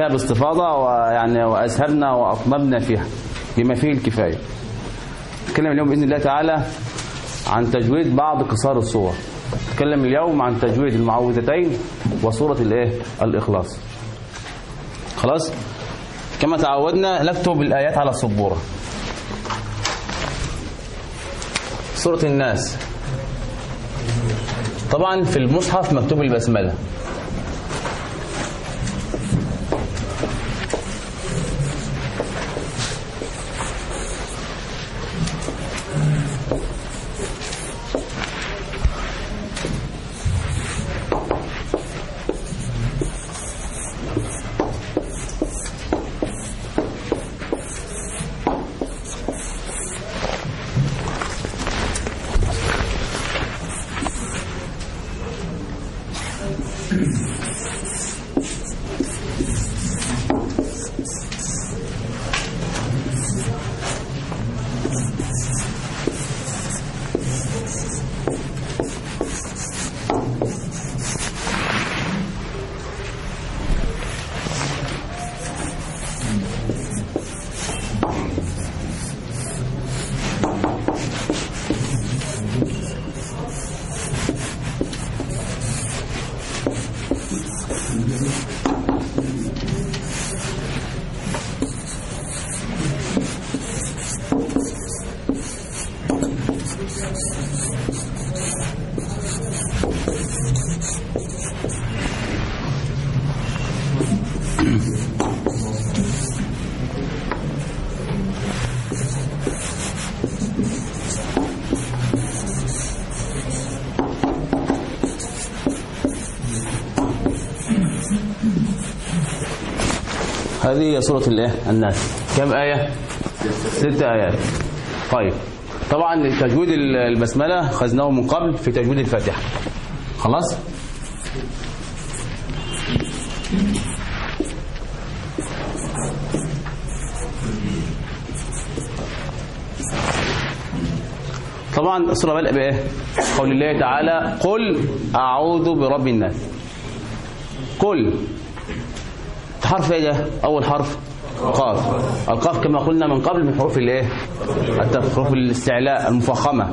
فيها باستفاضة ويعني وأسهبنا وأطنبنا فيها بما فيه الكفاية. نتكلم اليوم بإذن الله تعالى عن تجويد بعض قصار الصور. نتكلم اليوم عن تجويد المعوذتين وصورة الإيه؟ الإخلاص. خلاص؟ كما تعودنا نكتب الآيات على السبورة. سورة الناس. طبعا في المصحف مكتوب البسملة. هذه هي سورة الايه؟ الناس. كم آية؟ ست آيات. طيب. طبعا تجويد البسملة خذناه من قبل في تجويد الفاتحة. خلاص؟ طبعا السورة بدأ بإيه؟ قول الله تعالى قل أعوذ برب الناس. قل. حرف إيه ده؟ أول حرف قاف. القاف كما قلنا من قبل من حروف الإيه؟ حروف الاستعلاء المفخمة.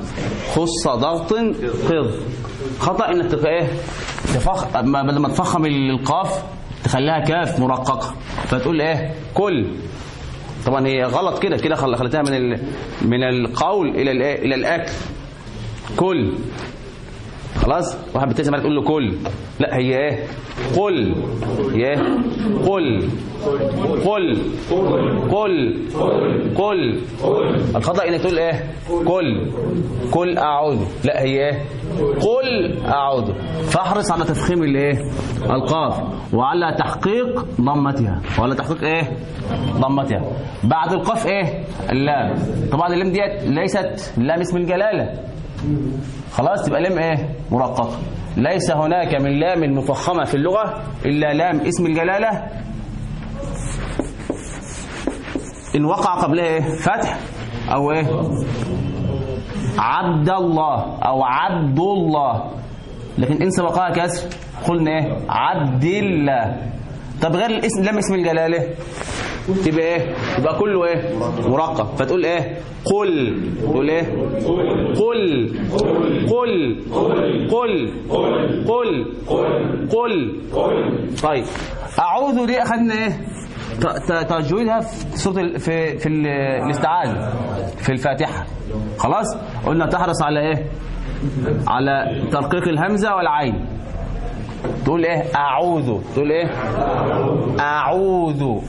خص ضغط قض. خطأ إنك تبقى إيه؟ تفخ بدل ما تفخم القاف تخليها كاف مرققة. فتقول إيه؟ كل. طبعا هي غلط كده كده خلتها من ال... من القول إلى الإيه؟ إلى الأكل. كل. خلاص؟ واحد بتسمع تقول له كل لا هي إيه؟ قل. هي إيه؟ قل. قل. قل. قل. الخطأ إنك تقول إيه؟ قل. قل أعوذ. لا هي إيه؟ قل أعوذ. فاحرص على تفخيم الإيه؟ القاف. وعلى تحقيق ضمتها. وعلى تحقيق إيه؟ ضمتها. بعد القاف إيه؟ اللام. طبعا اللام ديت ليست لام اسم الجلالة. خلاص تبقى لام إيه؟ مرققة. ليس هناك من لام مفخمة في اللغة إلا لام اسم الجلالة. إن وقع قبلها إيه؟ فتح. أو إيه؟ عبد الله. أو عبد الله. لكن إن سبقها كسر قلنا إيه؟ عبد الله. طب غير الاسم لام اسم الجلالة. تبقى إيه؟ يبقى كله إيه؟ مرقق فتقول إيه؟ قل. تقول إيه؟ قل. قل. قل. قل. قل. طيب. أعوذ دي اخذنا إيه؟ تجويدها في سورة في في الاستعاذه في الفاتحة. خلاص؟ قلنا تحرص على إيه؟ على ترقيق الهمزة والعين. تقول إيه؟ أعوذ. تقول إيه؟ أعوذ.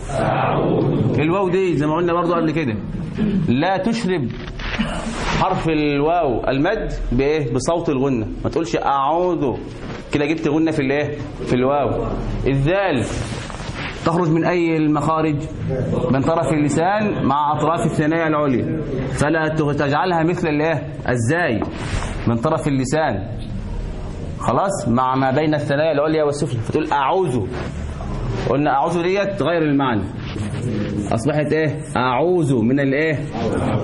الواو دي زي ما قلنا برضو قبل كده. لا تشرب. حرف الواو المد بإيه؟ بصوت الغنة. ما تقولش أعوذ. كده جبت غنة في الايه؟ في الواو. الذال. تخرج من أي المخارج؟ من طرف اللسان مع أطراف الثنايا العليا. فلا تجعلها مثل الايه؟ الزاي. من طرف اللسان. خلاص؟ مع ما بين الثنايا العليا والسفلى. فتقول أعوذ. قلنا أعوذ ديت غير المعنى. أصبحت إيه؟ أعوذ من الإيه؟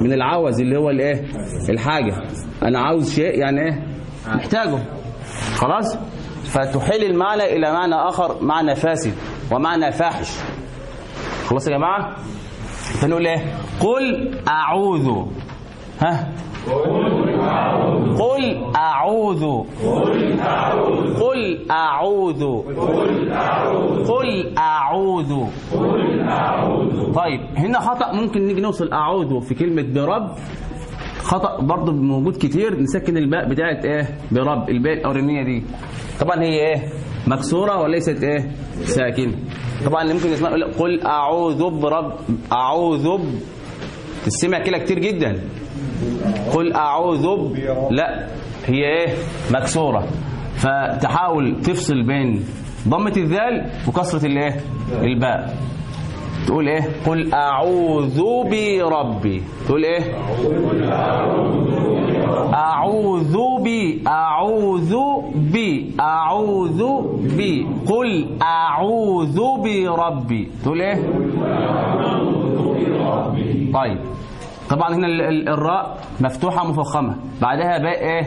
من العوز اللي هو الإيه؟ الحاجة. أنا عاوز شيء يعني إيه؟ محتاجه. خلاص؟ فتحيل المعنى إلى معنى آخر معنى فاسد ومعنى فاحش. خلاص يا جماعة؟ فنقول إيه؟ قل أعوذ. ها؟ قل أعوذ. قل أعوذ. قل أعوذ. طيب هنا خطأ ممكن نيجي نوصل أعوذ في كلمة برب. خطأ برضه موجود كتير نسكن الباء بتاعت إيه؟ برب الباء الأولانية دي. طبعا هي إيه؟ مكسورة وليست إيه؟ ساكنة. طبعا اللي ممكن يقول قل أعوذ برب أعوذ. تسمع كده كتير جدا. قل أعوذ ب... لا هي إيه؟ مكسورة. فتحاول تفصل بين ضمة الذال وكسرة الإيه؟ الباء. تقول إيه؟ قل أعوذ بربي. تقول إيه؟ أعوذ بي أعوذ بي أعوذ بي قل أعوذ بربي. تقول إيه؟ طيب. طبعا هنا ال- ال- الراء مفتوحة مفخمة. بعدها باء إيه؟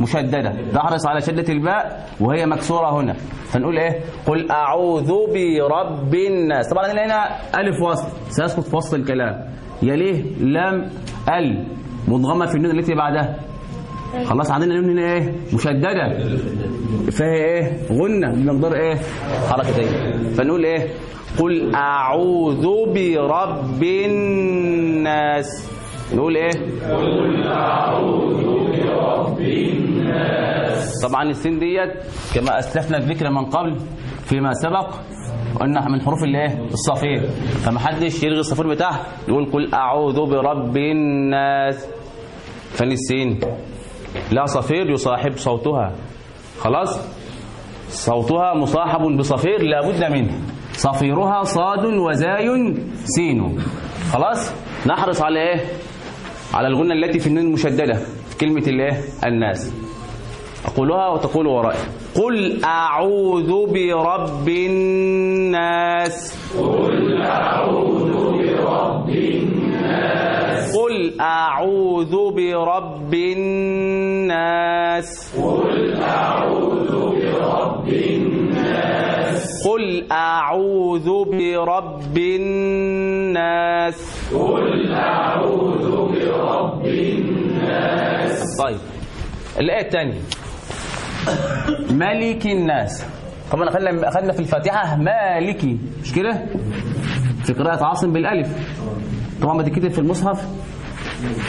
مشددة. تحرص على شدة الباء وهي مكسورة هنا. فنقول إيه؟ قل أعوذ برب الناس. طبعا هنا ألف وصل. سيسقط في وسط الكلام. يليه لام ال. مضغمة في النون التي بعدها. خلاص عندنا النون هنا إيه؟ مشددة. فهي إيه؟ غنة. بمقدار إيه؟ حركتين فنقول إيه؟ قل أعوذ برب الناس. نقول إيه؟ طبعا السين ديت كما أسلفنا الذكر من قبل فيما سبق قلنا من حروف الايه؟ الصفير. فما حدش يلغي الصفير بتاعها يقول قل أعوذ برب الناس. فين السين؟ لا صفير يصاحب صوتها. خلاص؟ صوتها مصاحب بصفير لا بد منه. صفيرها صاد وزاي سين. خلاص؟ نحرص على إيه؟ على الغنة التي في النون المشددة في كلمة الايه الناس. أقولها وتقول ورائي. قل أعوذ برب الناس قل أعوذ برب الناس قل أعوذ برب الناس. قل أعوذ برب الناس. قل أعوذ برب الناس. طيب الآية الثانية. ملك الناس. طبعا أخذنا في الفاتحة مالكي مش كده؟ في قراءة عاصم بالألف. طبعا بتتكتب في المصحف.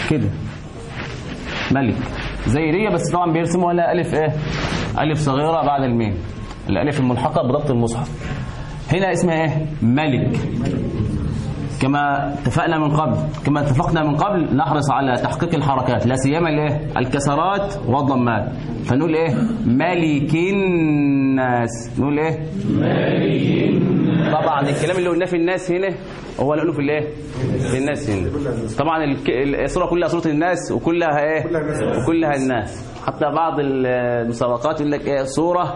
كده. ملك. زي ريا بس طبعا بيرسموا لها ألف إيه؟ ألف صغيرة بعد الميم. الألف الملحقة بضبط المصحف. هنا اسمها إيه؟ ملك. كما اتفقنا من قبل كما اتفقنا من قبل نحرص على تحقيق الحركات لا سيما الايه الكسرات والضمات فنقول إيه؟ ملك الناس. نقول إيه؟ طبعا الكلام اللي قلناه في الناس هنا هو اللي قلناه في الإيه؟ في الناس هنا. طبعا السوره كلها سوره الناس وكلها إيه؟ وكلها الناس. حتى بعض المسابقات يقول لك إيه؟ سوره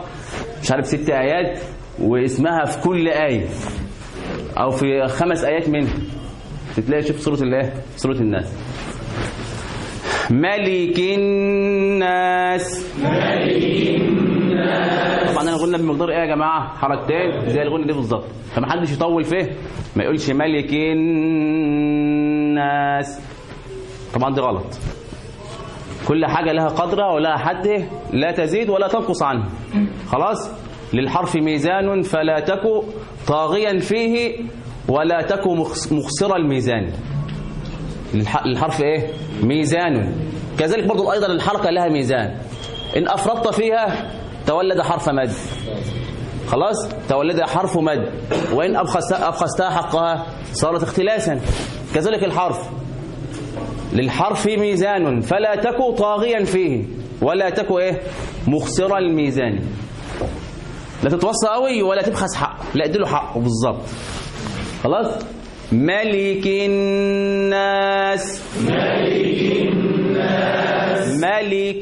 مش عارف ست آيات واسمها في كل آية. أو في خمس آيات منها. تلاقي شوف سورة الايه سورة الناس. ملك الناس. طبعا أنا قلنا بمقدار إيه يا جماعة؟ حركتين. زي الغنى دي بالظبط. فما حدش يطول فيه. ما يقولش ملك الناس. طبعا دي غلط. كل حاجة لها قدرها ولها حده لا تزيد ولا تنقص عنه خلاص؟ للحرف ميزان فلا تك طاغيا فيه ولا تك مخس- مخسر الميزان. للحرف إيه؟ ميزان. كذلك برضو أيضا الحركة لها ميزان. إن افرطت فيها تولد حرف مد. خلاص؟ تولد حرف مد. وإن ابخست ابخستها حقها صارت اختلاسا. كذلك الحرف. للحرف ميزان. فلا تك طاغيا فيه ولا تك إيه؟ مخسر الميزان. لا تتوصى قوي ولا تبخس حق لا اديله حقه بالظبط. خلاص؟ ملك الناس. ملك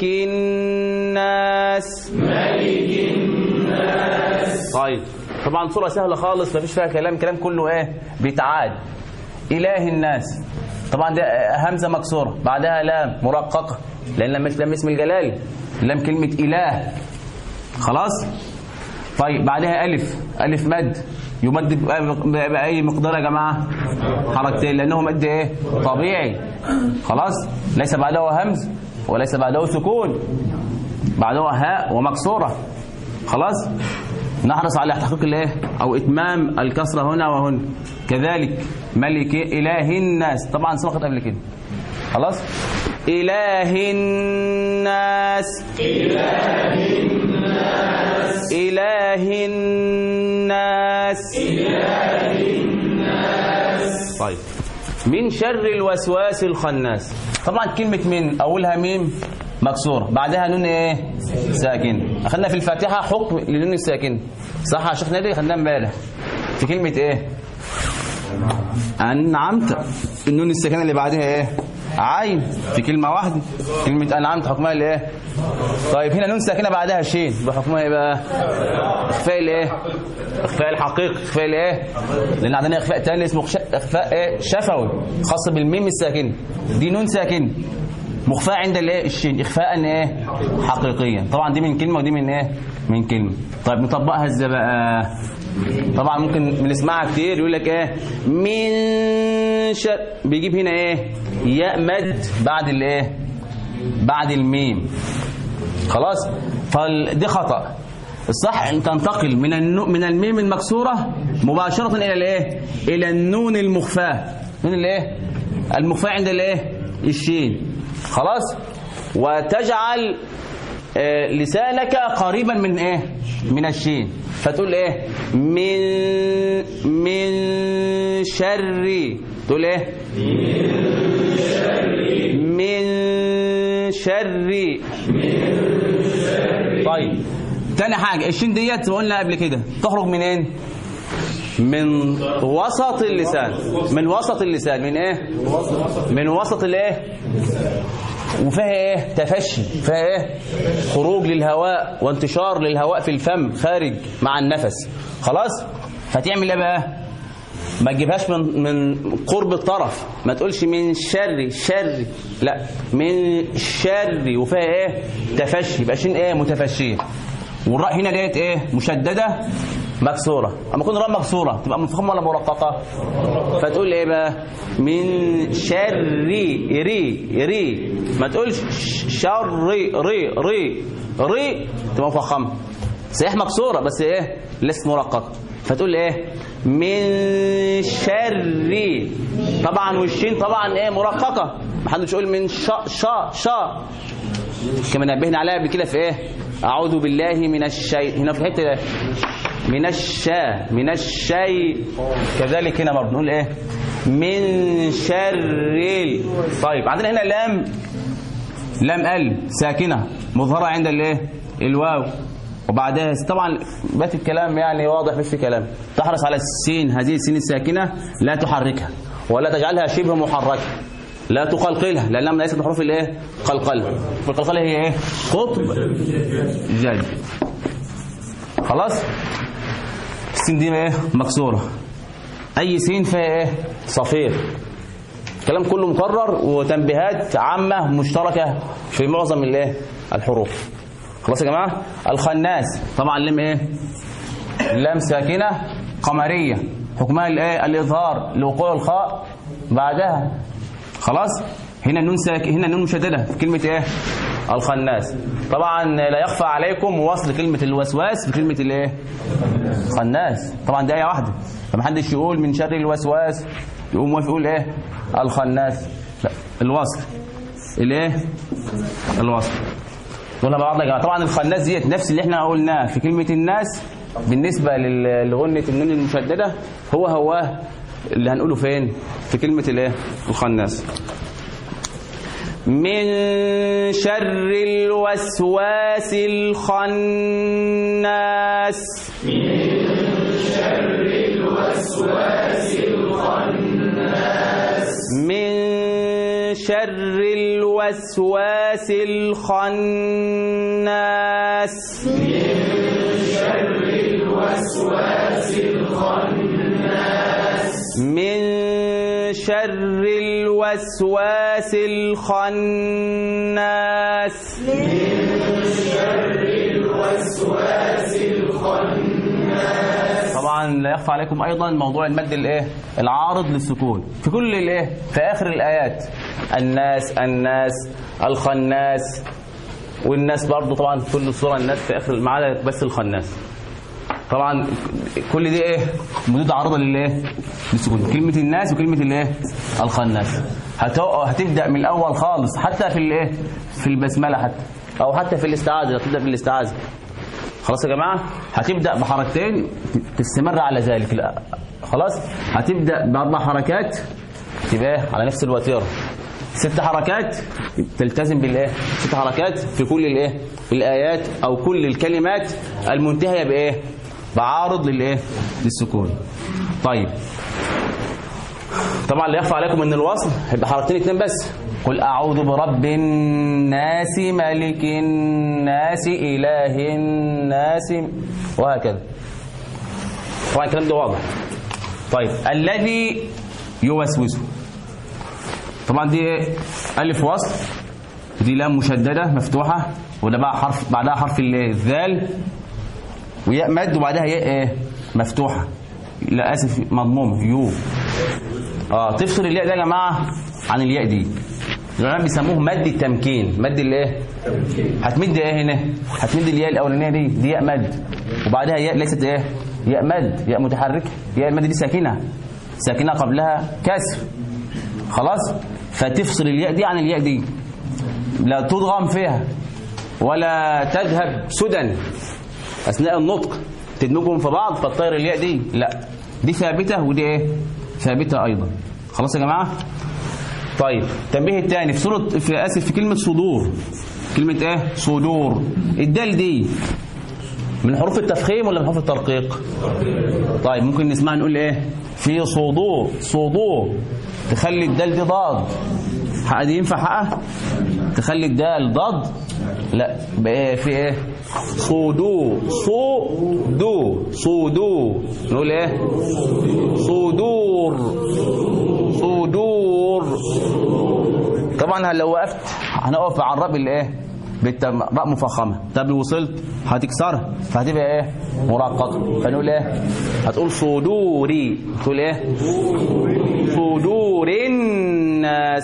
الناس. ملك الناس طيب. طبعا صورة سهلة خالص ما فيش فيها كلام. كلام كله إيه؟ بيتعاد. إله الناس. طبعا ده همزة مكسورة. بعدها لام مرققة. لأن لم اسم الجلال. لام كلمة إله. خلاص؟ طيب بعدها ألف ألف مد. يمد بأي- مقدار يا جماعة؟ حركتين لأنه مد إيه؟ طبيعي. خلاص؟ ليس بعده همز وليس بعده سكون. بعده هاء ومكسورة. خلاص؟ نحرص على تحقيق الإيه؟ أو إتمام الكسره هنا وهنا. كذلك ملك إله الناس. طبعا سبقت قبل كده. خلاص؟ إله الناس. إله الناس. طيب. من شر الوسواس الخناس. طبعا كلمة من أولها ميم مكسورة. بعدها نون إيه؟ ساكن. أخذنا في الفاتحة حكم لنون الساكن. صح يا شيخ نادي خدناه امبارح. في كلمة إيه؟ أنعمت. النون الساكنة اللي بعدها إيه؟ عين في كلمة واحدة. كلمة أنعمت حكمها الإيه طيب هنا نون ساكنة بعدها شين. بحكمها إيه بقى؟ إخفاء الإيه إخفاء الحقيقي. إخفاء الإيه لأن عندنا إخفاء تاني اسمه إخفاء إيه؟ شفوي. خاص بالميم الساكن دي نون ساكن مخفاة عند الإيه؟ الشين. إخفاء إيه؟ حقيقيا. طبعا دي من كلمة ودي من إيه؟ من كلمة. طيب نطبقها إزاي بقى؟ طبعا ممكن بنسمعها كتير يقول لك إيه؟ من شر بيجيب هنا إيه؟ ياء مد بعد الايه بعد الميم. خلاص؟ فدي خطأ. الصح أن تنتقل من النو من الميم المكسورة مباشرة إلى الايه إلى النون المخفاة. من الايه المخفاة عند الايه الشين. خلاص؟ وتجعل آه، لسانك قريبا من إيه؟ من الشين. فتقول إيه؟ من من شر. تقول إيه؟ من شر. طيب تاني حاجة الشين ديت قلنا قبل كده تخرج منين من وسط اللسان. من وسط اللسان من إيه؟ من وسط الإيه؟ وفيها إيه؟ تفشي. فيها إيه؟ خروج للهواء وانتشار للهواء في الفم خارج مع النفس. خلاص؟ فتعمل إيه بقى؟ ما تجيبهاش من من قرب الطرف. ما تقولش من شر شر. لا من شر. وفيها إيه؟ تفشي. يبقى شين إيه؟ متفشية. والراء هنا ديت إيه؟ مشددة. مكسورة. أما تكون الراء مكسورة تبقى مفخمه ولا مرققة؟ فتقول إيه بقى؟ من شر ري ري ما تقولش شر ري ري ري تبقى مفخمة. صحيح مكسورة بس إيه؟ لسه مرققة. فتقول إيه؟ من شر. طبعا والشين طبعا إيه؟ مرققة. محدش يقول من شا شا شا كما نبهنا عليها قبل كده في إيه؟ أعوذ بالله من الشيء هنا في الحته ده من الشاء من الشيء. كذلك هنا برضه نقول إيه؟ من شر طيب عندنا هنا لام لام ال ساكنة مظهرة عند الايه الواو. وبعدها طبعا بات الكلام يعني واضح مش في كلام. تحرص على السين هذه السين الساكنة لا تحركها ولا تجعلها شبه محركه لا تقلقلها لأنها ليست من حروف الايه قلقله والقلقله هي إيه؟ قطب. جد خلاص؟ السين دي إيه؟ مكسورة. أي سين فيها إيه؟ صفير. الكلام كله مكرر وتنبيهات عامة مشتركة في معظم الايه الحروف. خلاص يا جماعة؟ الخناس طبعا لم إيه؟ لام ساكنة قمرية. حكمها الايه الإظهار لوقوع الخاء بعدها. خلاص؟ هنا النون ساك هنا النون مشددة في كلمة إيه؟ الخناس. طبعا لا يخفى عليكم وصل كلمة الوسواس بكلمة الإيه؟ خناس. طبعا دي إيه واحدة فما حدش يقول من شر الوسواس يقوم واقف يقول إيه؟ الخناس. لا الوصل. الإيه؟ الوصل. قلنا بعض يا جماعة طبعا الخناس ديت نفس اللي إحنا قلناه في كلمة الناس. بالنسبة لغنه النون المشددة هو هو اللي هنقوله فين؟ في كلمة الإيه؟ الخناس. من شر الوسواس الخناس. من شر الوسواس الخناس. من شر الوسواس الخناس طبعا طبعا لا يخفى عليكم أيضا موضوع المد الإيه؟ العارض للسكون. في كل الإيه؟ في آخر الآيات. الناس الناس الخناس. والناس برضو طبعا في كل سوره الناس في آخر ما عدا بس الخناس. طبعا كل دي إيه؟ مدود عارضه للإيه؟ للسكون. كلمة الناس وكلمة الإيه؟ الخناس هتبدأ من الأول خالص حتى في الإيه؟ في البسملة حتى. أو حتى في الاستعاذة هتبدا في الاستعاذة. خلاص يا جماعة؟ هتبدأ بحركتين تستمر على ذلك. لا. خلاص؟ هتبدأ باربع حركات تبقى؟ على نفس الوتيرة. ست حركات تلتزم بالإيه؟ ست حركات في كل الإيه؟ الآيات أو كل الكلمات المنتهية بإيه؟ بعارض للإيه؟ للسكون. طيب. طبعا لا يخفى عليكم إن الوصل هيبقى حركتين اتنين بس. قل أعوذ برب الناس ملك الناس إله الناس وهكذا. طبعا الكلام ده واضح. طيب. الذي يوسوس. طبعا دي؟ ألف وصل. ودي لام مشددة مفتوحة. وده بقى حرف بعدها حرف ال- الذال. وياء مد وبعدها ياء إيه مفتوحة. لا اسف مضمومه يو. آه تفصل الياء ده يا جماعة عن الياء دي. العلماء بيسموه مد التمكين. مد الايه؟ هتمد إيه هنا؟ هتمد الياء الأولانية دي. دي ياء مد. وبعدها ياء ليست إيه؟ ياء مد. ياء متحركه ياء المد دي ساكنة. ساكنة قبلها كسر. خلاص؟ فتفصل الياء دي عن الياء دي. لا تضغم فيها. ولا تذهب سدى. أثناء النطق تدمجهم في بعض فتطير الياء دي لا دي ثابتة ودي إيه؟ ثابتة أيضا. خلاص يا جماعة؟ طيب التنبيه الثاني في سورة في آسف في كلمة صدور. كلمة إيه؟ صدور. الدال دي من حروف التفخيم ولا من حروف الترقيق؟ طيب ممكن نسمع نقول إيه؟ في صدور صدور. تخلي الدال دي ضاد. حق دي ينفع حقها؟ تخلي الدال ضاد؟ لا بقى؟ في إيه؟ صدو صدو صدو نقول إيه صدور صدور طبعا لو وقفت. هنقف على بالايه بالتم... راء مفخمة. طب لو وصلت هتكسرها فهتبقى إيه؟ مرققه فنقول إيه؟ هتقول صدوري. تقول إيه؟ صدور الناس.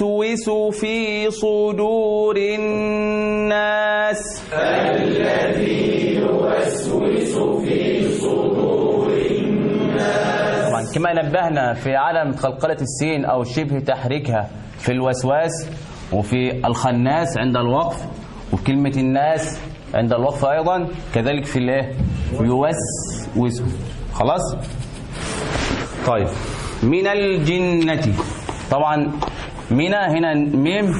يوسوس في صدور الناس. طبعا كما نبهنا في عالم قلقلة السين أو شبه تحريكها في الوسواس وفي الخناس عند الوقف وكلمة الناس عند الوقف أيضا كذلك في الايه يوسوس. خلاص؟ طيب. من الجنة. طبعا من هنا ميم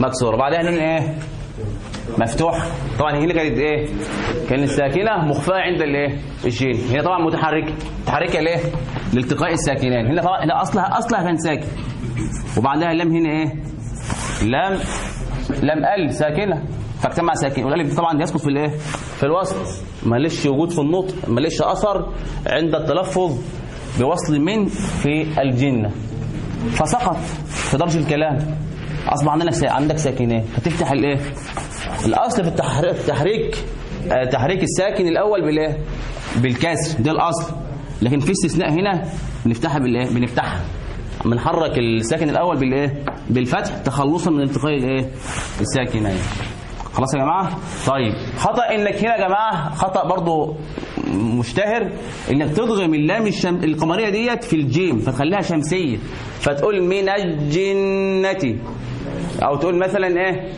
مكسورة بعدها نون إيه؟ مفتوح. طبعا هنا كانت إيه؟ كانت ساكنه مخفاة عند الإيه؟ الجين هي طبعا متحركه متحركه ليه؟ لالتقاء الساكنين. هنا طبعا هنا أصلها أصلها كان ساكن. وبعدها اللام هنا إيه؟ لام لام أل ساكنة. فاجتمع ساكن. والألف طبعا يسقط في الإيه؟ في الوصل. ماليش وجود في النطق. ماليش أثر عند التلفظ بوصل من في الجنة. فسقط في درج الكلام. أصبح عندنا. عندك ساكنين. هتفتح الإيه؟ الأصل في التحريك تحريك آه، تحريك الساكن الأول بالإيه؟ بالكسر. ده الأصل. لكن في استثناء هنا بنفتحها بالإيه؟ بنفتحها. بنحرك الساكن الأول بالإيه؟ بالفتح تخلصا من التقاء الإيه؟ الساكنين. خلاص يا جماعة؟ طيب. خطأ إنك هنا يا جماعة خطأ برضو مشتهر إنك تضغم اللام الشم... القمرية ديت في الجيم فتخليها شمسية فتقول من الجنة. أو تقول مثلا إيه؟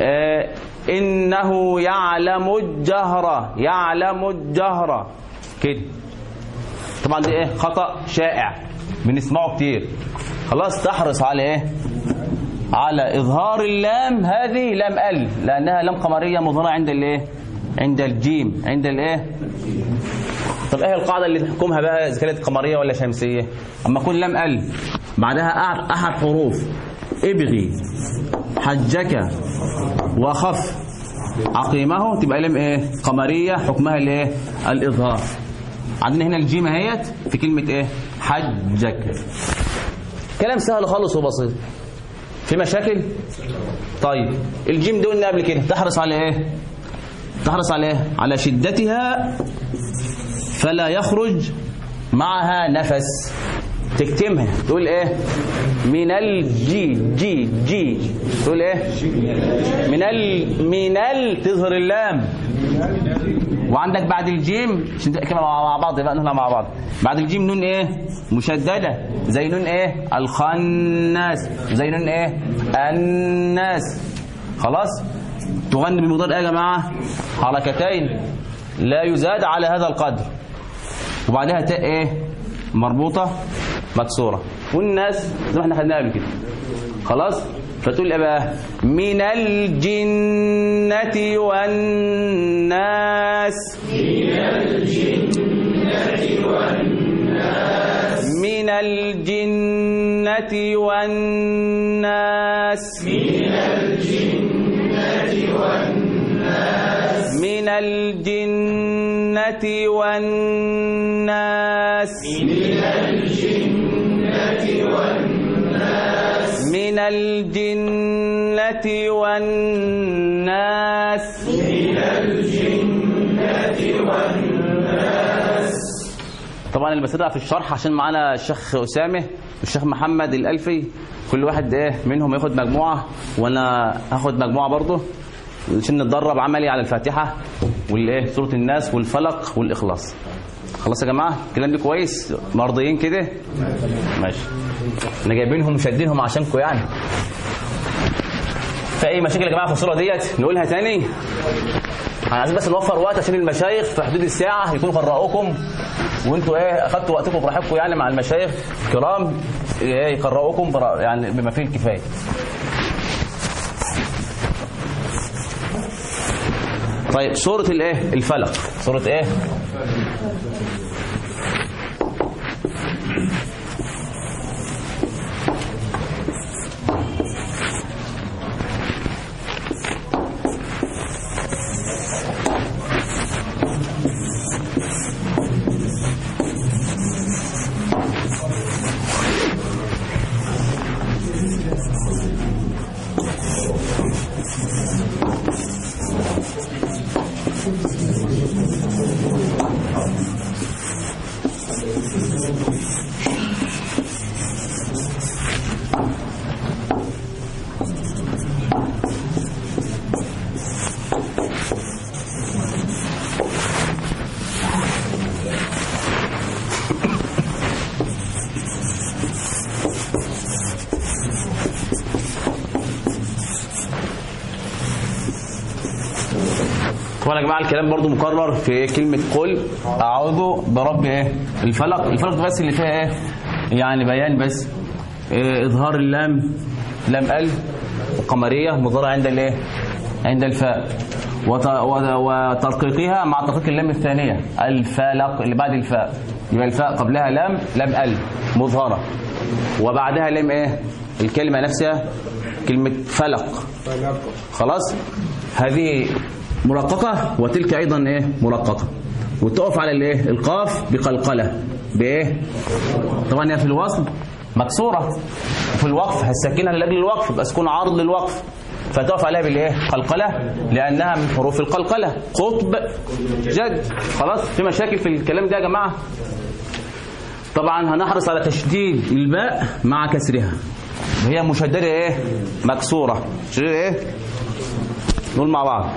آه إنه يعلم الجهر يعلم الجهر. كده. طبعا دي إيه؟ خطأ شائع. بنسمعه كتير. خلاص تحرص على إيه؟ على إظهار اللام هذه لام ال لأنها لام قمرية مظهرة عند الإيه؟ عند الجيم. عند الإيه؟ طب إيه القاعدة اللي تحكمها بقى إذا كانت قمرية ولا شمسية؟ أما كل لام ال بعدها أحد حروف. ابغي حجك وخف عقيمه تبقى لام إيه؟ قمرية. حكمها الايه الإظهار. عندنا هنا الجيم أهيه في كلمة إيه؟ حجك. كلام سهل خالص وبسيط. في مشاكل؟ طيب الجيم دي قلنا قبل كده تحرص على إيه؟ تحرص على إيه؟ على شدتها فلا يخرج معها نفس. تكتمها تقول إيه؟ من الجي جي جي تقول إيه؟ من ال من ال تظهر اللام. وعندك بعد الجيم عشان كده مع بعض؟ بقى نقولها مع بعض. بعد الجيم نون إيه؟ مشددة. زي نون إيه؟ الخناس. زي نون إيه؟ الناس. خلاص؟ تغن بمقدار إيه يا جماعة؟ حركتين. لا يزاد على هذا القدر. وبعدها تاء إيه؟ مربوطة مكسورة. والناس زي ما إحنا خدناها قبل كده. خلاص؟ فتقول بقى من الجنة والناس من الجنة والناس من الجنة والناس من الجنة والناس. من الجنة والناس. من الجنة والناس. من الجنة والناس. طبعا اللي بسرع في الشرح عشان معانا الشيخ أسامة والشيخ محمد الألفي. كل واحد إيه منهم ياخد مجموعة وأنا هاخد مجموعة برضه عشان نتدرب عملي على الفاتحة والايه سورة الناس والفلق والإخلاص. خلاص يا جماعة؟ الكلام ده كويس؟ مرضيين كده؟ ماشي. إحنا جايبينهم وشادينهم عشانكم يعني. في اي مشاكل يا جماعة في الصورة ديت؟ نقولها تاني. أنا عايزين بس نوفر وقت عشان المشايخ في حدود الساعة يكونوا قرأوكم وانتوا إيه أخدتوا وقتكم براحتكم يعني مع المشايخ كرام إيه يقرأوكم يعني بما فيه الكفاية. طيب سورة الإيه؟ الفلق. سورة إيه؟ جماعة الكلام برضو مكرر في كلمة قل. أعوذ برب إيه؟ الفلق. الفلق بس اللي فيها إيه؟ يعني بيان بس. إيه؟ إظهار اللام. لام ال قمرية. مضارع عند الإيه؟ عند الفاء. وت- وت- وترقيقها مع ترقيق اللام الثانية. الفلق اللي بعد الفاء. يبقى الفاء قبلها لام لام ال مظهرة. وبعدها لام إيه؟ الكلمة نفسها كلمة فلق. خلاص؟ هذه مرققة وتلك أيضا إيه؟ مرققة وتقف على الإيه؟ القاف بقلقلة. بإيه؟ طبعا هي في الوصل مكسورة. وفي الوقف هسكنها لأجل الوقف يبقى سكون عارض للوقف. فتقف عليها بالإيه؟ قلقلة لأنها من حروف القلقلة. قطب جد. خلاص في مشاكل في الكلام ده يا جماعة؟ طبعا هنحرص على تشديد الباء مع كسرها. وهي مشددة إيه؟ مكسورة. تشديد إيه؟ نقول مع بعض.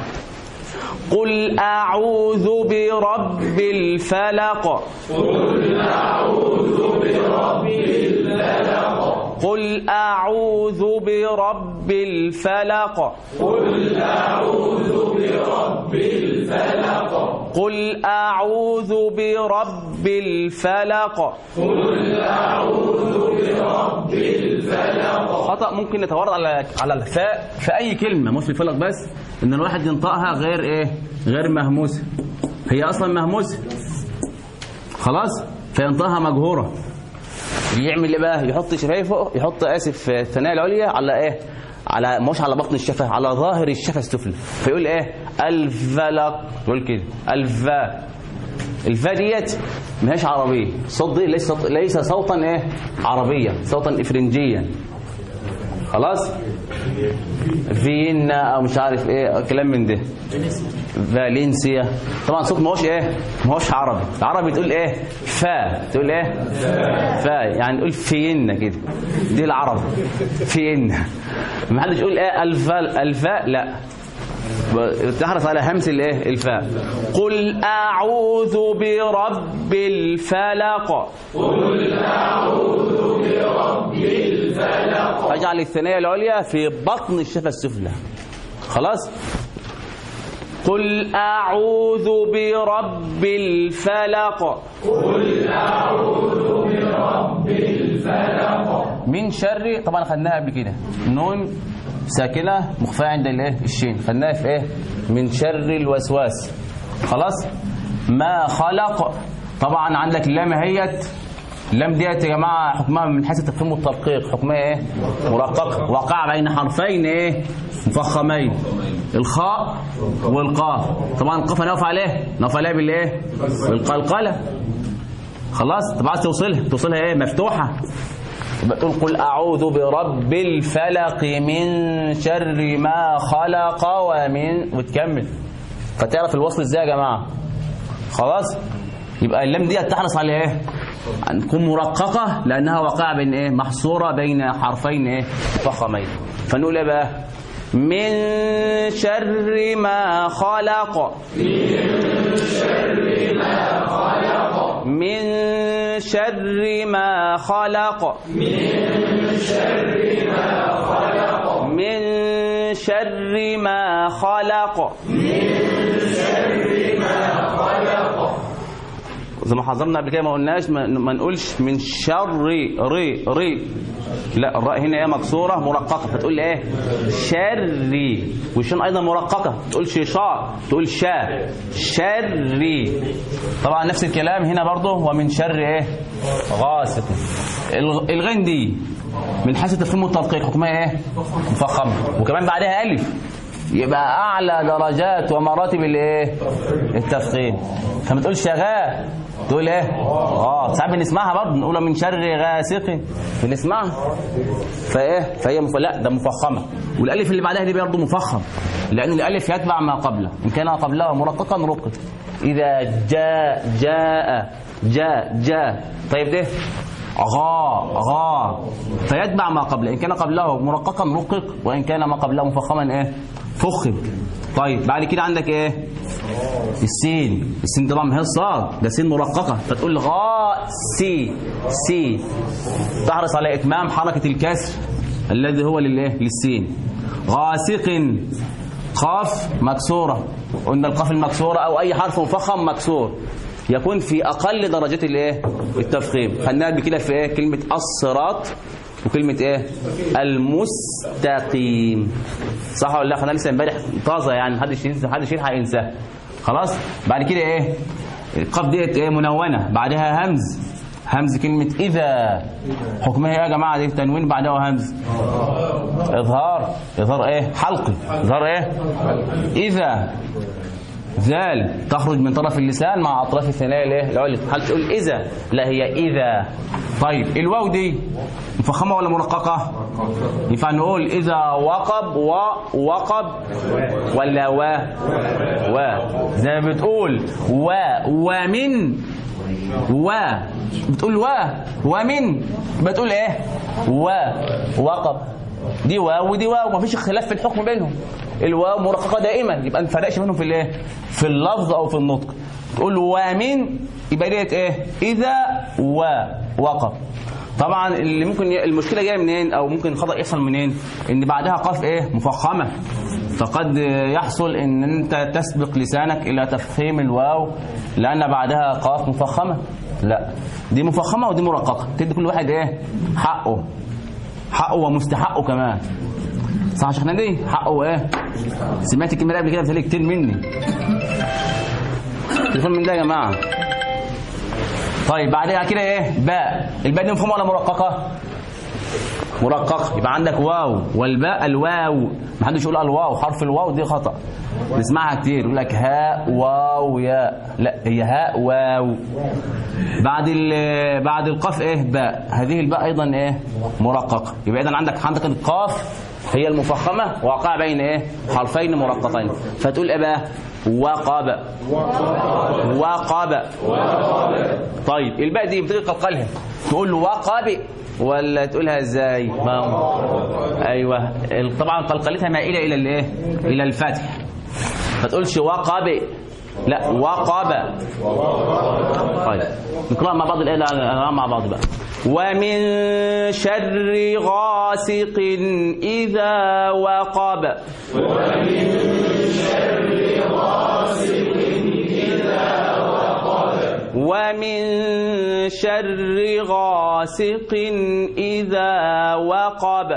قل أعوذ برب الفلق قل أعوذ برب الفلق قل أعوذ برب الفلق. قل أعوذ برب الفلق. قل أعوذ برب الفلق خطأ ممكن يتورط على على الفاء في أي كلمة مش في الفلق بس. إن الواحد ينطقها غير إيه؟ غير مهموسة هي أصلا مهموسة خلاص؟ فينطقها مجهورة. يعمل إيه بقى؟ يحط شفايفه يحط آسف الثنايا العليا على إيه؟ على مش على بطن الشفه على ظاهر الشفه السفلى فيقول إيه؟ الفلق يقول كده. الفا. الفا ديت ما هيش عربية. الصوت دي ليس ليس صوتا إيه؟ عربيا صوتا افرنجيا. خلاص؟ فيينا أو مش عارف إيه كلام من ده. فالنسيا طبعا صوت ما هوش إيه؟ ما هوش عربي. العربي تقول إيه؟ فا. تقول إيه؟ فا. يعني نقول فيينا كده. دي العرب. فيينا. ما حدش يقول إيه؟ الفا. الفاء لا. تحرص على همس الإيه؟ الفاء قل أعوذ برب الفلق. أجعل الثنايا العليا في بطن الشفه السفلى. خلاص؟ قل أعوذ برب الفلق. قل أعوذ برب الفلق من شر طبعا خدناها قبل كده. نون ساكنة مخفاة عند الايه الشين. خدناها في إيه؟ من شر الوسواس. خلاص؟ ما خلق. طبعا عندك اللام اهيت اللام ديت يا جماعة حكمها من حيث التفخيم والترقيق. حكمها إيه؟ مرقق وقع بين حرفين إيه؟ مفخمين الخاء والقاف. طبعا القاف هنقف عليه. نقف عليها بالإيه؟ بالقلقلة. خلاص؟ طب عايز توصلها. توصلها إيه؟ مفتوحة. يبقى تقول قل أعوذ برب الفلق من شر ما خلق ومن وتكمل. فتعرف الوصل إزاي يا جماعة؟ خلاص؟ يبقى اللام دي تحرص على إيه؟ أن تكون مرققة لأنها واقعة بين إيه؟ محصورة بين حرفين إيه؟ فخمين. فنقول إيه بقى؟ من شر ما خلق. من شر ما خلق. من شر ما خلق. من شر ما خلق زي ما حذرنا قبل كده ما قلناش ما, نقولش من شر ري ري لا الراء هنا إيه مكسورة مرققه فتقول إيه؟ شري. والشين أيضا مرققه ما تقولش شا تقول شا. شري. طبعا نفس الكلام هنا برضه. ومن شر إيه؟ غاسق. الغ- الغين دي من حيث التفخيم والتدقيق حكمها إيه؟ مفخمه وكمان بعدها ألف. يبقى أعلى درجات ومراتب الايه التفخيم فما تقولش شغال تقول إيه؟ آه ساعات بنسمعها برضه نقولها من شر غاسق بنسمعها. فإيه؟ فهي مف... لا ده مفخمة. والألف اللي بعدها دي برضه مفخم. لأن الألف يتبع ما قبله. إن كان قبلها مرققا رقق إذا جاء جاء جاء جاء. طيب ده؟ غا غا. فيتبع ما قبله. إن كان قبله مرققا رقق وإن كان ما قبله مفخما إيه؟ فخم. طيب بعد كده عندك إيه؟ السين. السين طبعا ما هي الصاد ده سين مرققة. فتقول غا سي سي. تحرص على اتمام حركة الكسر الذي هو للايه للسين. غاسق. قاف مكسورة. قلنا القاف المكسورة أو أي حرف مفخم مكسور. يكون في أقل درجات الايه التفخيم. خدناها قبل كده في إيه؟ كلمة الصراط وكلمة إيه؟ المستقيم. صح ولا لا؟ خدناها لسه امبارح طازة يعني محدش ينسى محدش يلحق ينساها خلاص؟ بعد كده إيه؟ القاف ديت إيه؟ منونة. بعدها همز. همز كلمة إذا. حكمها إيه يا جماعة دي؟ تنوين بعدها همز. إظهار. إظهار إيه؟ حلقي. إظهار إيه؟ إذا. ذال تخرج من طرف اللسان مع أطراف الثنايا الإيه العليا. هل تقول إذا؟ لا هي إذا. طيب الواو دي مفخمة ولا مرققة؟ ينفع نقول إذا وقب ووقب ولا و؟ و. زي ما بتقول و ومن و. بتقول و ومن بتقول إيه؟ و. وقب. دي واو ودي واو. مفيش اختلاف في الحكم بينهم. الواو مرققة دائما. يبقى ما نفرقش بينهم في الايه؟ في اللفظ أو في النطق. تقول ومن يبقى ديت إيه؟ إذا و وقب طبعا اللي ممكن. المشكلة جاية منين؟ أو ممكن الخطا يحصل منين؟ إن بعدها قاف إيه؟ مفخمة. فقد يحصل إن أنت تسبق لسانك إلى تفخيم الواو لأن بعدها قاف مفخمة. لا. دي مفخمة ودي مرققة. تدي كل واحد إيه؟ حقه. حقه ومستحقه كمان. صح يا شيخنا دي حقه إيه؟ سمعت الكلمة دي قبل كده بتهيألي كتير مني. تليفون من ده يا جماعة. طيب بعدها كده إيه؟ باء. الباء دي مفخمة ولا مرققة؟ مرققة. يبقى عندك واو. والباء الواو. ما حدش يقول الواو. حرف الواو دي خطأ. نسمعها كتير. يقول لك هاء واو ياء. لا هي هاء واو. بعد بعد القاف إيه؟ باء. هذه الباء أيضا إيه؟ مرققة. يبقى اذا عندك عندك القاف هي المفخمة واقع بين إيه؟ حرفين مرققين. فتقول إيه بقى وقب وقب طيب الباء دي بتيجي تقلقلها تقول له وقب ولا تقولها إزاي؟ أيوه. طبعا قلقلتها مائله إلى الإيه؟ إلى الفتح. ما تقولش وقب لا وقب. طيب. نقرأ مع بعض الايه نقرأ مع بعض بقى. ومن شر غاسق اذا وقب ومن شر غاسق إذا وقب. ومن شر غاسق إذا وقب.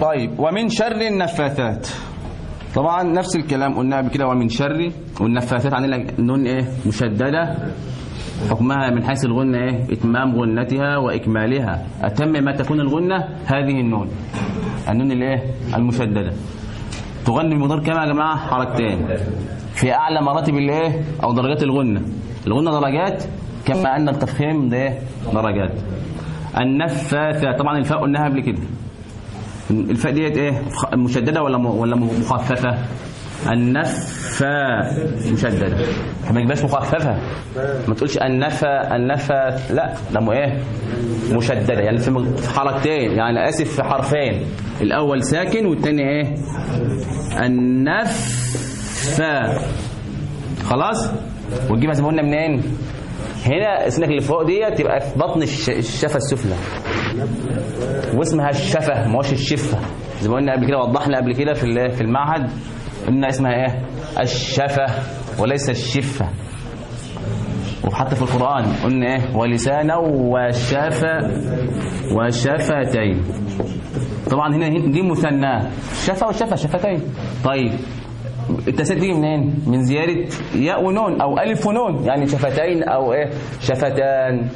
طيب ومن شر النفاثات. طبعا نفس الكلام قلنا قبل كده ومن شر والنفاثات عندنا نون إيه؟ مشددة. حكمها من حيث الغنة إيه؟ إتمام غنتها وإكمالها. أتم ما تكون الغنة؟ هذه النون. النون الإيه؟ المشددة. تغني المضار كما يا جماعة حركتين. في أعلى مراتب الايه أو درجات الغنة الغنة درجات؟ كما ان التفخيم ده؟ درجات. النفاثة طبعا الفاء قلناها قبل كده. الفاء ديت إيه؟ مشددة ولا ولا مخففة؟ النفا مشدده ما تبقاش مخففة. ما تقولش النفا النفا لا ده إيه؟ مشددة. يعني في حركتين يعني آسف في حرفين. الأول ساكن والثاني إيه؟ النفا. خلاص؟ وتجيبها زي ما قلنا منين؟ هنا إسمك اللي فوق دي تبقى في بطن الش- الشفة السفلى. واسمها الشفة ما هوش الشفة. زي ما قلنا قبل كده وضحنا قبل كده في في المعهد. قلنا اسمها إيه؟ الشفة وليس الشفة. وحتى في القرآن قلنا إيه؟ ولسانا وشفا وشفتين. طبعا هنا دي مثنى. شفا وشفا شفتين. طيب التسديد دي منين؟ من زيادة ياء ونون أو ألف ونون. يعني شفتين أو إيه؟ شفتان.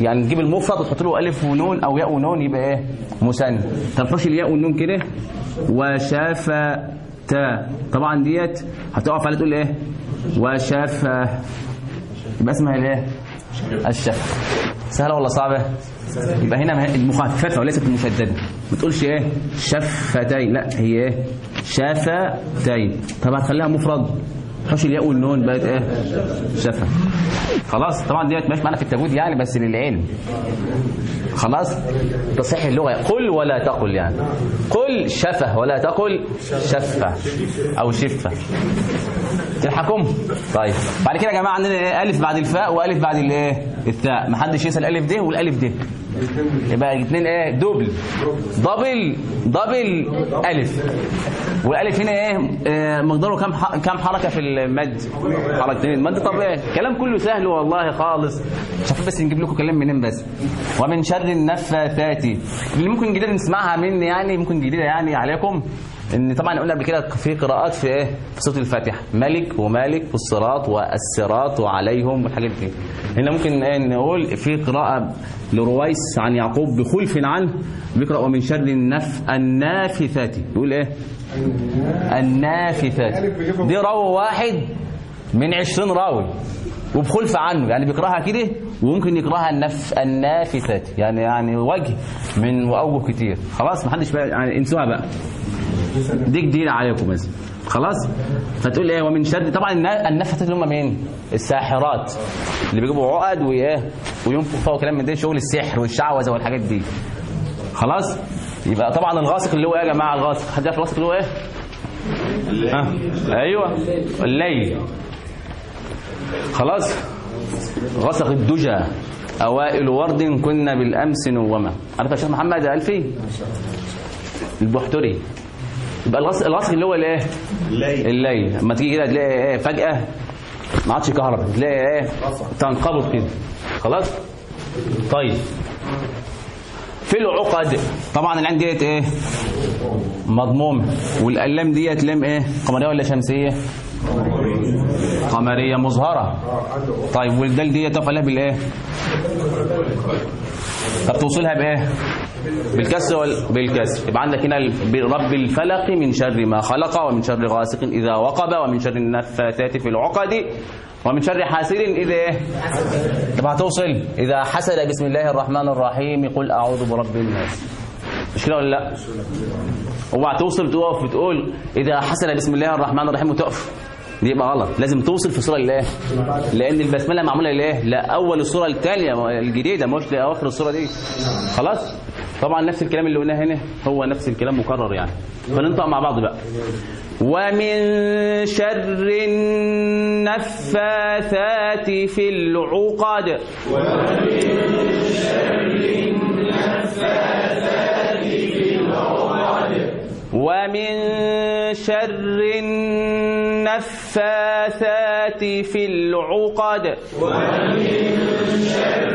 يعني نجيب المفرد وتحط له ألف ونون أو ياء ونون يبقى إيه؟ مثنى. طب حوش الياء والنون كده. وشفتا طبعا ديت هتقف على تقول إيه؟ وشفا يبقى اسمها الايه الشفا سهلة ولا صعبة؟ يبقى هنا المخففة وليست المشددة. ما تقولش إيه؟ شفتين. لا هي إيه؟ شفتين طب هتخليها مفرد. حوش الياء والنون بقت إيه؟ شفا. خلاص طبعا ديت مش معانا في التجويد يعني بس للعلم. خلاص تصحيح اللغة. قل ولا تقل يعني. قل شفه ولا تقل شفه أو شفه تلحقهم طيب. بعد كده يا جماعة عندنا إيه؟ ألف بعد الفاء وألف بعد الايه الثاء. ما حدش يسأل الالف ده والألف ده. يبقى الاثنين إيه؟ double double. double. ألف. والألف هنا إيه؟ آه، مقداره كام كام حركة في المد؟ حركتين. المد طبيعي الكلام كله سهل والله خالص. شوف بس نجيب لكم كلام منين بس. ومن شر النفاثات. اللي ممكن جديده نسمعها مني يعني ممكن جديده يعني عليكم. إن طبعا قلنا قبل كده في قراءات في إيه؟ في سورة الفاتحة. ملك ومالك والصراط والسراط وعليهم والحاجات دي. هنا ممكن إيه نقول في قراءة لرويس عن يعقوب بخلف عنه بيقرأ ومن شر النف النافثات. يقول إيه؟ النافثات. دي راوي واحد من عشرين راوي. وبخلف عنه. يعني بيقرأها كده وممكن يقرأها النف النافثات. يعني يعني وجه من وأوجه كتير. خلاص محدش بقى يعني انسوها بقى. دي جديدة عليكم مثلا خلاص؟ فتقول إيه ومن شر طبعا النفثات اللي هم مين؟ الساحرات اللي بيجيبوا عقد وإيه؟ وينفخ فوق كلام من ده شغل السحر والشعوذة والحاجات دي. خلاص؟ يبقى طبعا الغاسق اللي هو إيه يا جماعة؟ الغاسق. حد يعرف الغاسق اللي هو إيه؟ ها أيوه. الليل. خلاص؟ غسق الدجى. أوائل ورد كنا بالأمس نوما. عارف يا شيخ محمد ألفي؟ البحتري. يبقى الغسق اللي هو الايه؟ الليل. الليل. لما تيجي كده تلاقي إيه؟ فجأة ما عادش كهرباء. تلاقي إيه؟ تنقبض كده. خلاص؟ طيب. في العقد. طبعا العين ديت إيه؟ مضمومة. والالام ديت لام إيه؟ قمرية ولا شمسية؟ قمرية مظهرة. طيب والدال ديت تقف عليها بالإيه؟ طب توصلها بإيه؟ بالكسر ولا بالكسر. يبقى عندك هنا رب الفلق من شر ما خلق ومن شر غاسق إذا وقب ومن شر النفاثات في العقد ومن شر حاسد إذا إيه؟ طب هتوصل. إذا حسد بسم الله الرحمن الرحيم قل أعوذ برب الناس. مش كده ولا لا؟ هو هتوصل تقف وتقول إذا حسد بسم الله الرحمن الرحيم وتقف. دي يبقى غلط. لازم توصل في الصورة الايه لأن البسملة معمولة لإيه؟ لا اول الصورة الثانية الجديدة مش لأواخر الصورة دي. خلاص؟ طبعا نفس الكلام اللي قلناه هنا هو نفس الكلام مكرر يعني. فننطق مع بعض بقى. ومن شر النفاثات في العقد. ومن شر النفاثات في العقد. ومن شر النفاثات في العقد ومن شر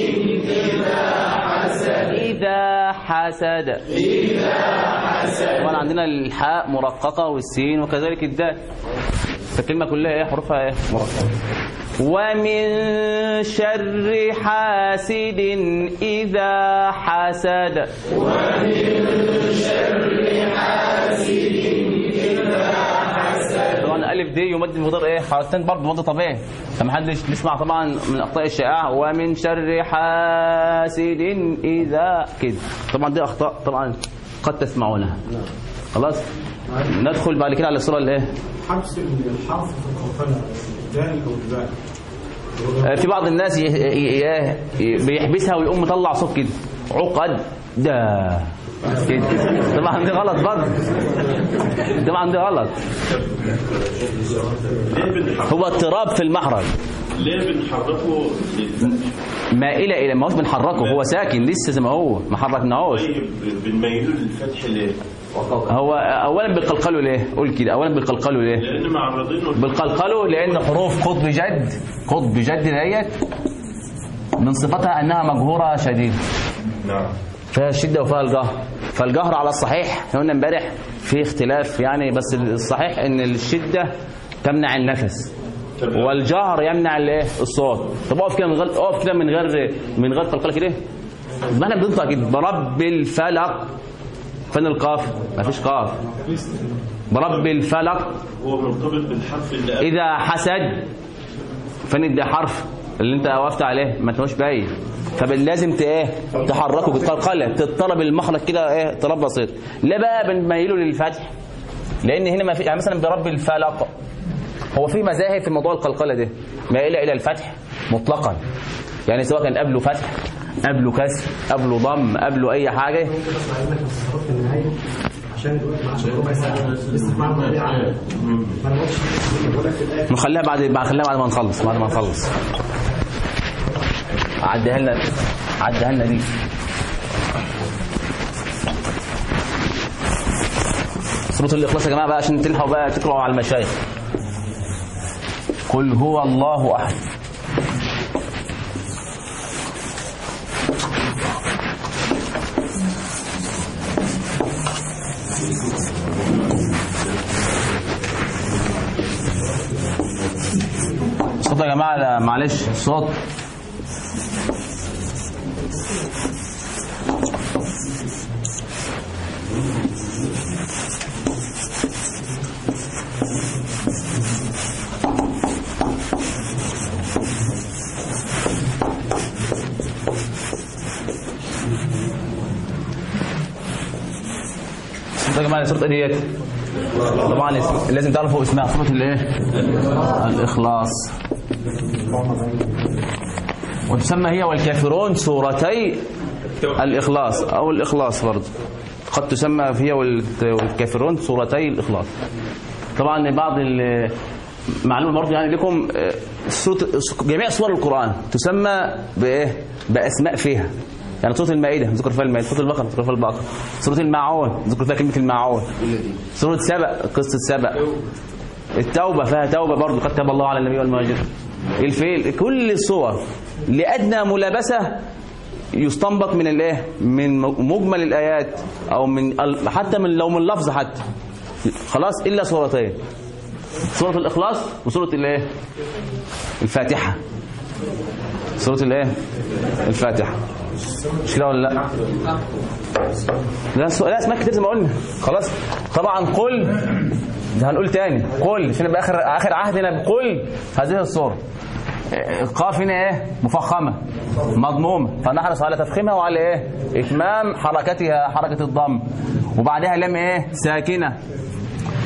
إذا حسد. طبعا عندنا الحاء مرققة والسين وكذلك الدال. فالكلمة كلها إيه؟ حروفها إيه؟ مرققة. ومن شر حاسد إذا حسد. طبعا الالف دي يمد بمقدار إيه؟ حركتين برضه مد طبيعي فما حدش يسمع طبعا من أخطاء الشائعة ومن شر حاسد إذا كده طبعا دي أخطاء طبعا قد تسمعونها. خلاص؟ ندخل بعد كده على الصورة الايه حبس الحرف في أو الباء آه، في بعض الناس بيحبسها ويقوم مطلع صوت كده. عقد. ده. كده طبعا دي غلط برضه طبعا دي غلط. هو اضطراب في المحرج ليه بنحركه؟ مائله إلى ما هوش بنحركه هو ساكن لسه زي ما هو ما حركناهوش. طيب بنميله للفتح ليه؟ هو اولا بيقلقلوا ليه؟ قول كده اولا بيقلقلوا ليه؟ لأن معرضينه بيقلقلوا لأن حروف قطب جد قطب جد ديت من صفتها أنها مجهورة شديده نعم. فيها الشده وفيها الجهر. فالجهر على الصحيح إحنا قلنا امبارح في اختلاف يعني بس الصحيح إن الشدة تمنع النفس. والجهر يمنع الايه الصوت. طب اقف كده من غير اقف كده من غير من غير قلقله كده ما إحنا بننطق كده برب الفلق. فين القاف؟ مفيش قاف. برب الفلق. هو مرتبط بالحرف اللي إذا حسد. فين ده حرف اللي انت وقفت عليه؟ ما تبقاش باين. فلازم ت- إيه تحركه بالقلقله تضطرب المخرج كده إيه اضطراب بسيط. لا بقى بنميله للفتح. لأن هنا ما في يعني مثلا برب الفلق. هو في مذاهب في موضوع القلقلة ده. مائله إلى الفتح مطلقا. يعني سواء كان قبله فتح قبله كسر قبله ضم قبله أي حاجة. نخليها بعد بعد ما نخلص بعد ما نخلص. عديها لنا عديها لنا دي. سورة الإخلاص يا جماعة بقى عشان تلحقوا بقى تقرأوا على المشايخ. قل هو الله أحد. صوت يا جماعة لا، معلش صوت. شرطة كمان شرطة طبعا لازم تعرفوا اسمها. سورة الإيه؟ الإخلاص. وتسمى هي والكافرون سورتي الإخلاص أو الإخلاص برضه قد تسمى هي وال- والكافرون سورتي الإخلاص. طبعا بعض ال- معلومة برضه يعني لكم آه، جميع سور القرآن تسمى بإيه؟ بأسماء فيها. يعني سورة المائدة ذكر فيها المائدة سورة البقرة ذكر فيها البقرة. سورة الماعون ذكر فيها كلمة الماعون. سورة سبأ قصة سبأ التوبة فيها توبة برضه قد تاب الله على النبي والمهاجرين الفيل كل الصور لأدنى ملابسة يستنبط من الإيه؟ من مجمل الآيات أو من حتى من لو من لفظ حتى. خلاص إلا سورتين. سورة الإخلاص وسورة الإيه؟ الفاتحة. سورة الإيه؟ الفاتحة. مش كده ولا لأ؟ لا. لا اسمها كتير زي ما قلنا. خلاص. طبعا قل. ده هنقول تاني. قل. عشان يبقى اخر آخر عهدنا بقل هذه الصورة القاف هنا إيه؟ مفخمة. مضمومة. فنحرص على تفخيمها وعلى إيه؟ إتمام حركتها حركة الضم. وبعدها لام إيه؟ ساكنة.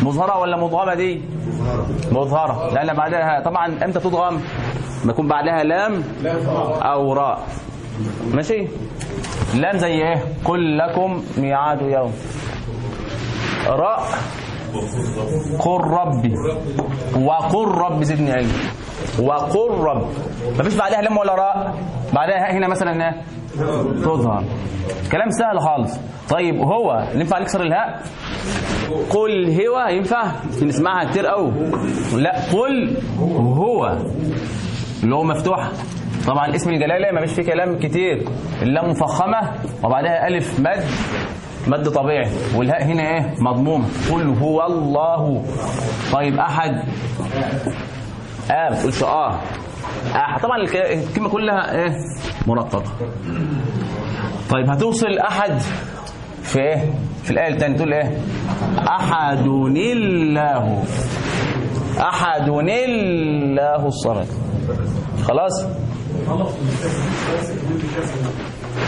مظهرة ولا مضغمة دي؟ مظهرة. لأن بعدها طبعا إمتى تضغم؟ ما يكون بعدها لام أو راء. ماشي؟ لام زي إيه؟ قل لكم ميعاد يوم. راء. قل ربي. وقل رب زدني علما. وقل رب. مفيش بعدها لام ولا راء. بعدها هنا مثلا إيه؟ تظهر. كلام سهل خالص. طيب هو ينفع نكسر الهاء؟ قل هو ينفع؟ نسمعها كتير قوي لا قل هو. اللي هو مفتوح طبعا اسم الجلالة ما فيش فيه كلام كتير. اللام مفخمة وبعدها ألف مد. مد طبيعي. والهاء هنا إيه؟ مضمومه قل هو الله. طيب أحد. آه ما آه. آه طبعا الك- الكلمة كلها إيه؟ مرققه طيب هتوصل أحد في إيه؟ في الآية الثانية تقول إيه؟ احد الله. احد الله الصمد. خلاص؟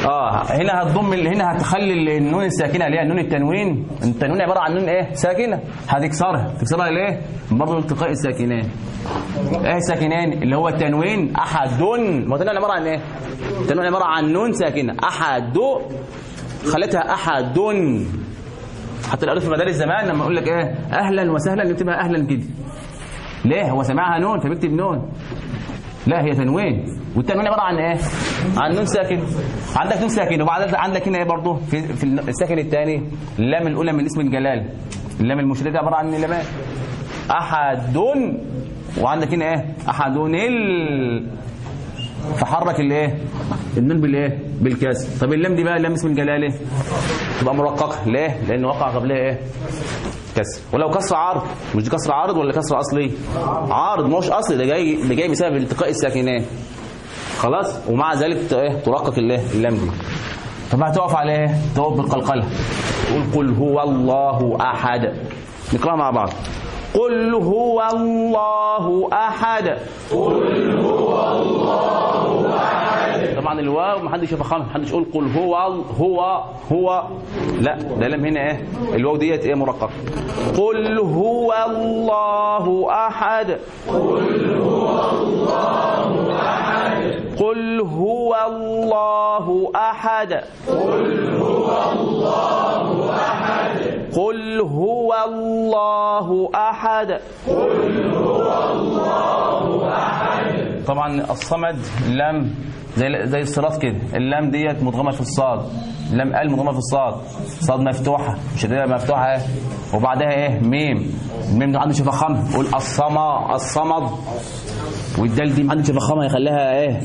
آه هنا هتضم هنا هتخلي النون الساكنة اللي هي النون التنوين. التنوين عبارة عن نون إيه؟ ساكنة. هتكسرها تكسرها ليه برضه التقاء الساكنين. إيه الساكنين؟ اللي هو التنوين احد. ما هو التنوين عبارة عن إيه؟ التنوين عبارة عن نون ساكنة. أحد. خلتها أحد. حتى الالف في مدارس زمان لما أقول لك إيه؟ أهلا وسهلا نكتبها أهلا كده. ليه؟ هو سمعها نون فبيكتب نون. لا هي تنوين والتنوين عباره عن إيه؟ عن نون ساكن. عندك نون ساكن. وبعد عندك هنا إيه برضه؟ في, في الساكن الثاني اللام الأولى من اسم الجلال. اللام المشركه عبارة عن لامات أحد. وعندك هنا إيه؟ أحد. ال فحرك الايه؟ النون بالايه؟ بالكسر طب اللام دي بقى لام اسم الجلاله تبقى مرققة. ليه؟ لأن وقع قبلها إيه؟ كسر ولو كسر عارض مش دي كسر عارض ولا كسر أصلي؟ عارض مش أصلي ده جاي ده جاي بسبب التقاء الساكنات خلاص؟ ومع ذلك إيه؟ ترقق الايه؟ اللام دي. طب هتقف على إيه؟ تقف بالقلقلة. تقول قل هو الله أحد. نقرأها مع بعض. قل هو الله احد. طبعا الواو ما حدش يفخمها ما حدش يقول قل هو هو هو. لا ده لم هنا إيه؟ الواو ديت إيه مرققه قل هو الله احد. قل هو الله احد. قل هو الله احد. طبعا الصمد لم زي زي الصراط كده. اللام ديت مدغمه في الصاد. لام ال مدغمه في الصاد. صاد مفتوحة. مش هتبقى مفتوحة إيه؟ وبعدها إيه؟ ميم. الميم دي محدش يفخمها قول الصما الصمد. والدال دي محدش يفخمها يخليها إيه؟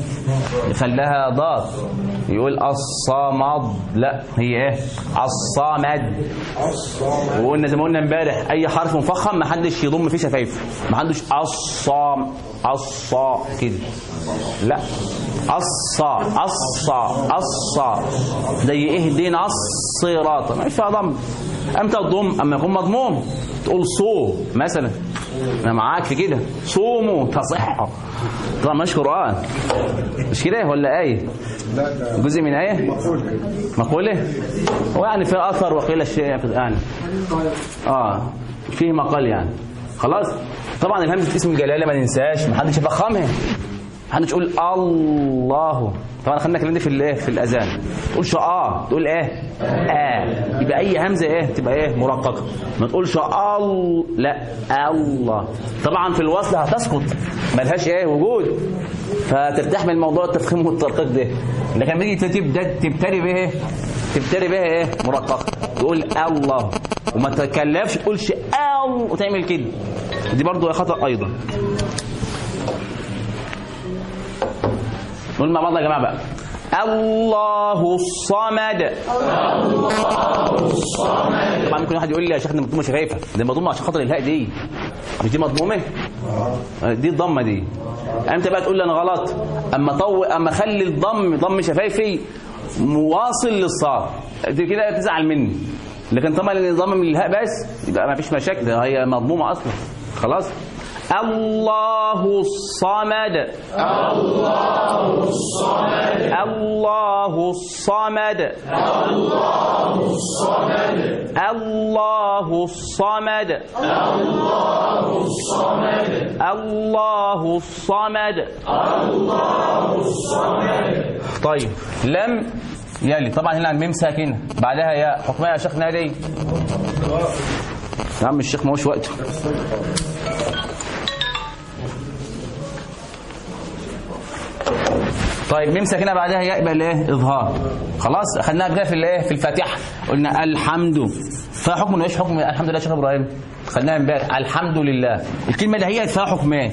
يخليها ضاد. يقول الصمد. لا هي إيه؟ الصمد وقلنا زي ما قلنا امبارح أي حرف مفخم ما حدش يضم فيه شفايف. ما حدش الصام الصا كده. لا الصا الصا الصا. زي اهدنا الصراط. ما فيش فيها ضم. إمتى الضم أما يكون مضموم تقول صو مثلا. أنا معاك في كده. صوموا تصحوا. طبعا مش قران مش كده ولا إيه؟ جزء من إيه؟ مقولة. يعني في اثر وقيل الشيء يعني آه فيه مقال يعني. خلاص؟ طبعا الهمزه اسم الجلالة ما ننساش. ما حدش يفخمها. يقول الله. طبعا خلينا الكلام ده في الايه؟ في الاذان. تقولش آه تقول إيه؟ آه. يبقى أي همزة إيه؟ تبقى إيه؟ مرققة. ما تقولش ال لا الله. طبعا في الوصل هتسقط. ملهاش إيه؟ وجود. فترتاح من موضوع التفخيم والترقيق ده. لكن لما تيجي تبدا تبتدي بايه تبتدي بها إيه؟ مرققه تقول الله. وما تكلفش تقولش ال وتعمل كده. دي برضو خطأ أيضا. نقول مع بعض يا جماعة بقى. الله الصمد. الله الصمد طبعا ممكن واحد يقول لي يا شيخ دي مضمومة شفايفة. دي مضمومة عشان خاطر الهاء دي. مش دي مضمومة؟ دي الضمة دي. إمتى بقى تقول لي أنا غلط. أما طو أما خلي الضم ضم شفايفي مواصل للصاد. دي كده تزعل مني. لكن طبعا اللي من الهاء بس يبقى ما فيش مشاكل. هي مضمومة أصلا. خلاص. الله الصمد. الله الصمد. الله الصمد. الله الصمد. الله الصمد الله الصمد الله الصمد طيب لم يلي. طبعا هنا الميم ساكنة. بعدها يا حكمها يا شيخ نادي. يا عم الشيخ ما هوش وقته. طيب ميم ساكنة بعدها ياء يبقى الإيه؟ إظهار. خلاص أخذناها كده في الإيه؟ في الفاتحة. قلنا الحمد. فيها حكم إيش؟ حكم الحمد لله يا شيخ إبراهيم. خدناها امبارح. الحمد لله. الكلمة دي هي فيها حكمان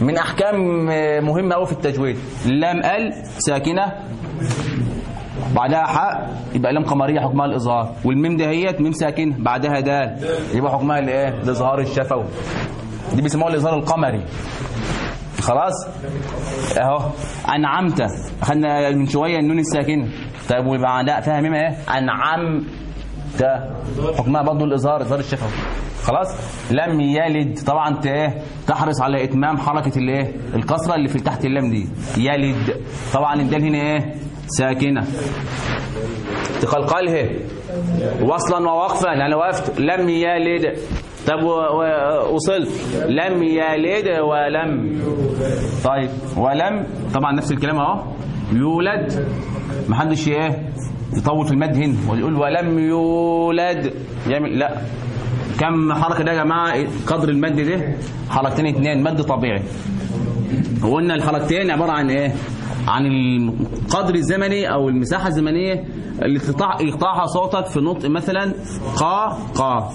من أحكام مهمة قوي في التجويد. لام ال ساكنة. بعدها حاء يبقى لام قمرية حكمها الإظهار. والميم دهيت ميم ساكنة. بعدها دال. يبقى حكمها الإيه؟ الإظهار الشفوي. دي بيسموها الإظهار القمري. خلاص؟ اهو. أنعمت. اخذنا من شوية النون الساكنة. طيب وبعدها فيها ميم إيه؟ أنعمت. حكمها برضه الاظهار اظهار الشفوي خلاص؟ لم يلد. طبعا أنت إيه؟ تحرص على إتمام حركة الإيه؟ الكسرة اللي في تحت اللام دي. يلد. طبعا الدال هنا إيه؟ ساكنة. تقلقله وصلا ووقفا. أنا وقفت. لم يلد. طب وصلت. لم يلد ولم طيب. ولم؟ طبعا نفس الكلام أهو. يولد. محدش إيه؟ يطول في المد هنا. ويقول ولم يولد. يعمل لا. كم حركة ده يا جماعة؟ قدر المد ده. حركتين اتنين. مد طبيعي. وقلنا الحركتين عبارة عن إيه؟ عن القدر الزمني أو المساحة الزمنية اللي يقطعها صوتك في نطق مثلا قا قا.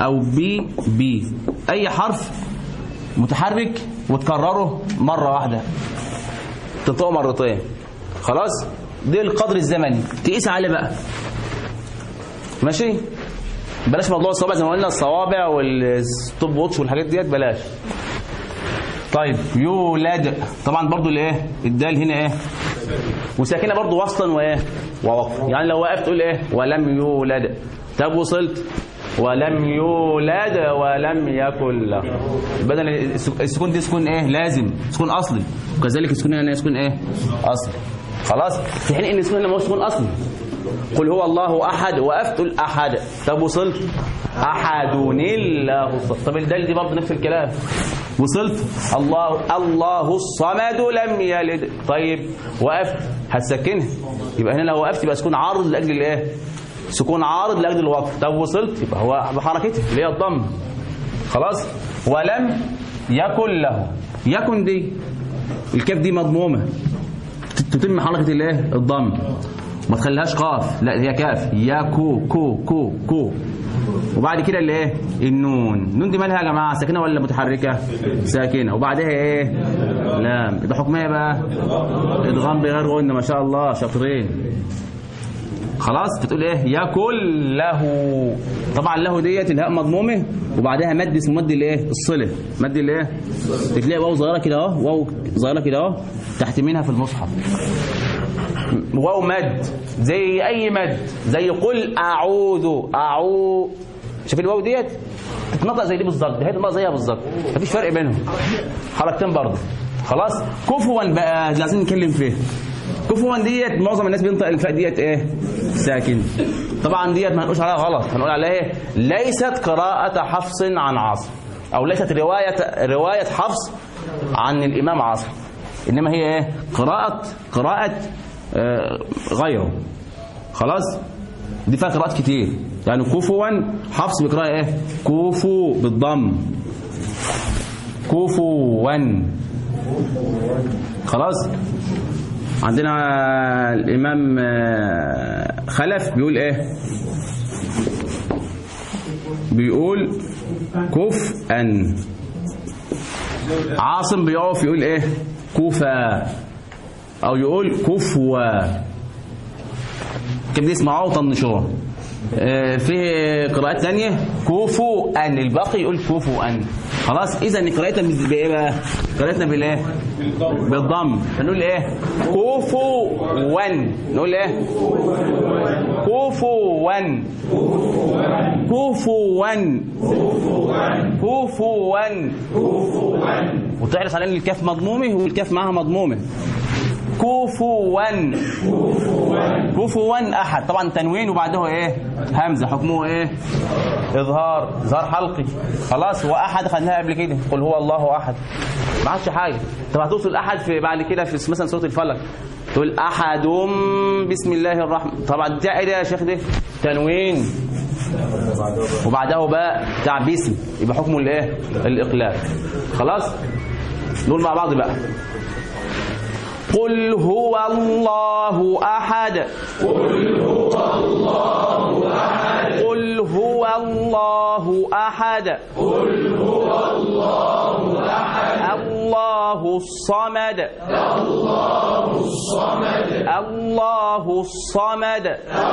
أو بي بي أي حرف متحرك وتكرره مرة واحدة. تنطقه مرتين. خلاص؟ ده القدر الزمني. تقيس عليه بقى. ماشي؟ بلاش موضوع الصوابع. زي ما قلنا الصوابع وال stopwatch والحاجات ديت بلاش. طيب يولد طبعا برضو الايه الدال هنا إيه؟ وساكنة برضو وصلا وإيه؟ ووقف. يعني لو وقفت تقول إيه؟ ولم يولد. طب وصلت؟ ولم يولد ولم يكن له. بدل السكون دي سكون إيه؟ لازم. سكون اصلي وكذلك السكون هنا سكون إيه؟ اصلي خلاص؟ في حين إن السكون هنا سكون اصلي قل هو الله أحد وقفت الاحد طب وصلت؟ احد الله الصمد طب الدال دي برضه نفس الكلام. وصلت؟ الله الله الصمد لم يلد. طيب وقفت هتسكنها. يبقى هنا لو وقفت يبقى سكون عارض لأجل الإيه؟ سكون عارض لأجل الوقف. طب وصلت؟ يبقى هو بحركته. اللي هي الضم. خلاص؟ ولم يكن له. يكن دي. الكاف دي مضمومة. تتم حركة الايه الضم. ما تخليهاش قاف. لا هي كاف. يا كو كو كو كو. وبعد كده اللي إيه؟ النون. النون دي مالها يا جماعة؟ ساكنة ولا متحركة؟ ساكنة. وبعدها إيه؟ لام. يبقى حكمها بقى؟ ادغام بغير غنه ما شاء الله. شاطرين. خلاص بتقول إيه؟ يكل له طبعا له ديت الهاء مضمومة وبعدها مد اسمه مد الايه الصلة. مد الايه تلاقي واو صغيرة كده أهو واو صغيرة كده أهو تحت منها في المصحف. واو مد زي أي مد زي قل أعوذ اعوذ شوف الواو ديت؟ تتنطق زي دي بالظبط دي هتنطق زيها بالظبط. مفيش فرق بينهم. حركتين برضه. خلاص؟ كفوا بقى لازم نتكلم فيه. كفوا ديت معظم الناس بينطق الفاء ديت إيه؟ ساكن. طبعا ديت ما هنقولش عليها غلط هنقول عليها إيه؟ ليست قراءة حفص عن عاصم أو ليست رواية رواية حفص عن الإمام عاصم إنما هي إيه؟ قراءة قراءة آه، غيره. خلاص؟ دي فيها قراءات كتير. يعني كفوا حفص بيقرأ إيه؟ كوفو بالضم. كفوا. خلاص؟ عندنا الإمام آه، خلف بيقول إيه؟ بيقول كفءا. عاصم بيقف يقول إيه؟ كوفا. أو يقول كفوا. كده يسمعوه وطنشوه آه، في قراءات تانية؟ كوفوا أن الباقي يقول كوفوا أن خلاص إذا قراءتنا بإيه بقى؟ قراءتنا بالإيه؟ بالضم فنقول إيه؟ كوفوا ون نقول إيه؟ كوفوا ون كوفوا ون كوفوا ون وتعرف على إن الكاف مضمومة والكاف معاها مضمومة كوفوا كوفوا أحد. طبعا تنوين وبعده إيه؟ همزة. حكمه إيه؟ إظهار. إظهار حلقي. خلاص. واحد خدناها قبل كده. قل هو الله أحد. ما عادش حاجة. طب هتوصل أحد في بعد كده في مثلا سوره الفلق تقول أحد بسم الله الرحمن. طبعا ده إيه ده يا شيخ ده تنوين. وبعده بقى بتاع باسم. يبقى حكمه الإيه؟ الاقلاب خلاص؟ نقول مع بعض بقى. قل هو الله احد. قل هو الله احد. قل هو الله احد الله الصمد. الله الصمد. الله الصمد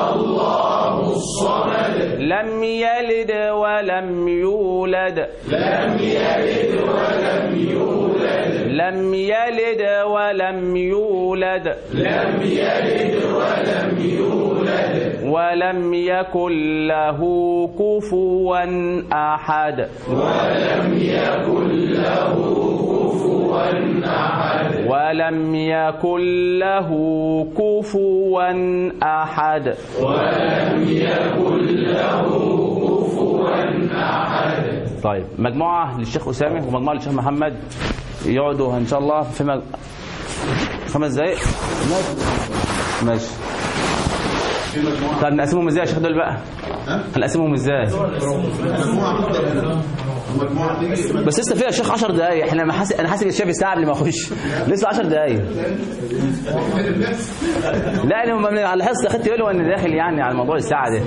الله الصمد لم يلد ولم يولد لم يلد ولم يولد. لم يلد ولم يولد. لم يلد ولم يولد ولم يكن له كفوا احد ولم يكن له كفوا احد ولم يكن له كفوا أحد. ولم يكن له كفوا أحد. طيب مجموعة للشيخ أسامة ومجموعة للشيخ محمد. يقعدوا إن شاء الله. في. خمس ماشي. ماشي. طب نقسمهم إزاي يا شيخ دول بقى؟ هنقسمهم إزاي؟ بس لسه فيها شيخ 10 دقايق. إحنا ما حاسب أنا حاسب الشاب الساعة قبل ما اخش لسه 10 دقايق. لا أنا من على الحصه خدت بالي وأنا داخل يعني على موضوع الساعة ده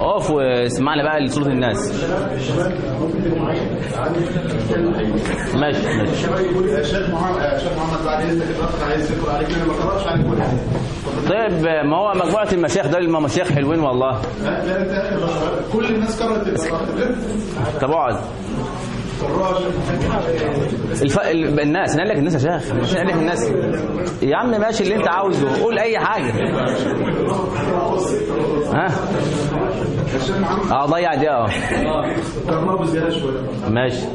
اقف واسمعنا بقى لصوت الناس. ماشي ماشي. يا شيخ محمد بعد إذنك عايز عليك أنا ما عليك حاجة. طيب ما هو مجموعة المشايخ دول ما مشايخ حلوين والله. كل الناس قرات القراءه طب اقعد. الف... ال- الناس أنا قال لك الناس يا شيخ. مش قال لك الناس. يا عم ماشي اللي انت عاوزه. قول أي حاجة. ها؟ آه ضيع دي آه. ماشي.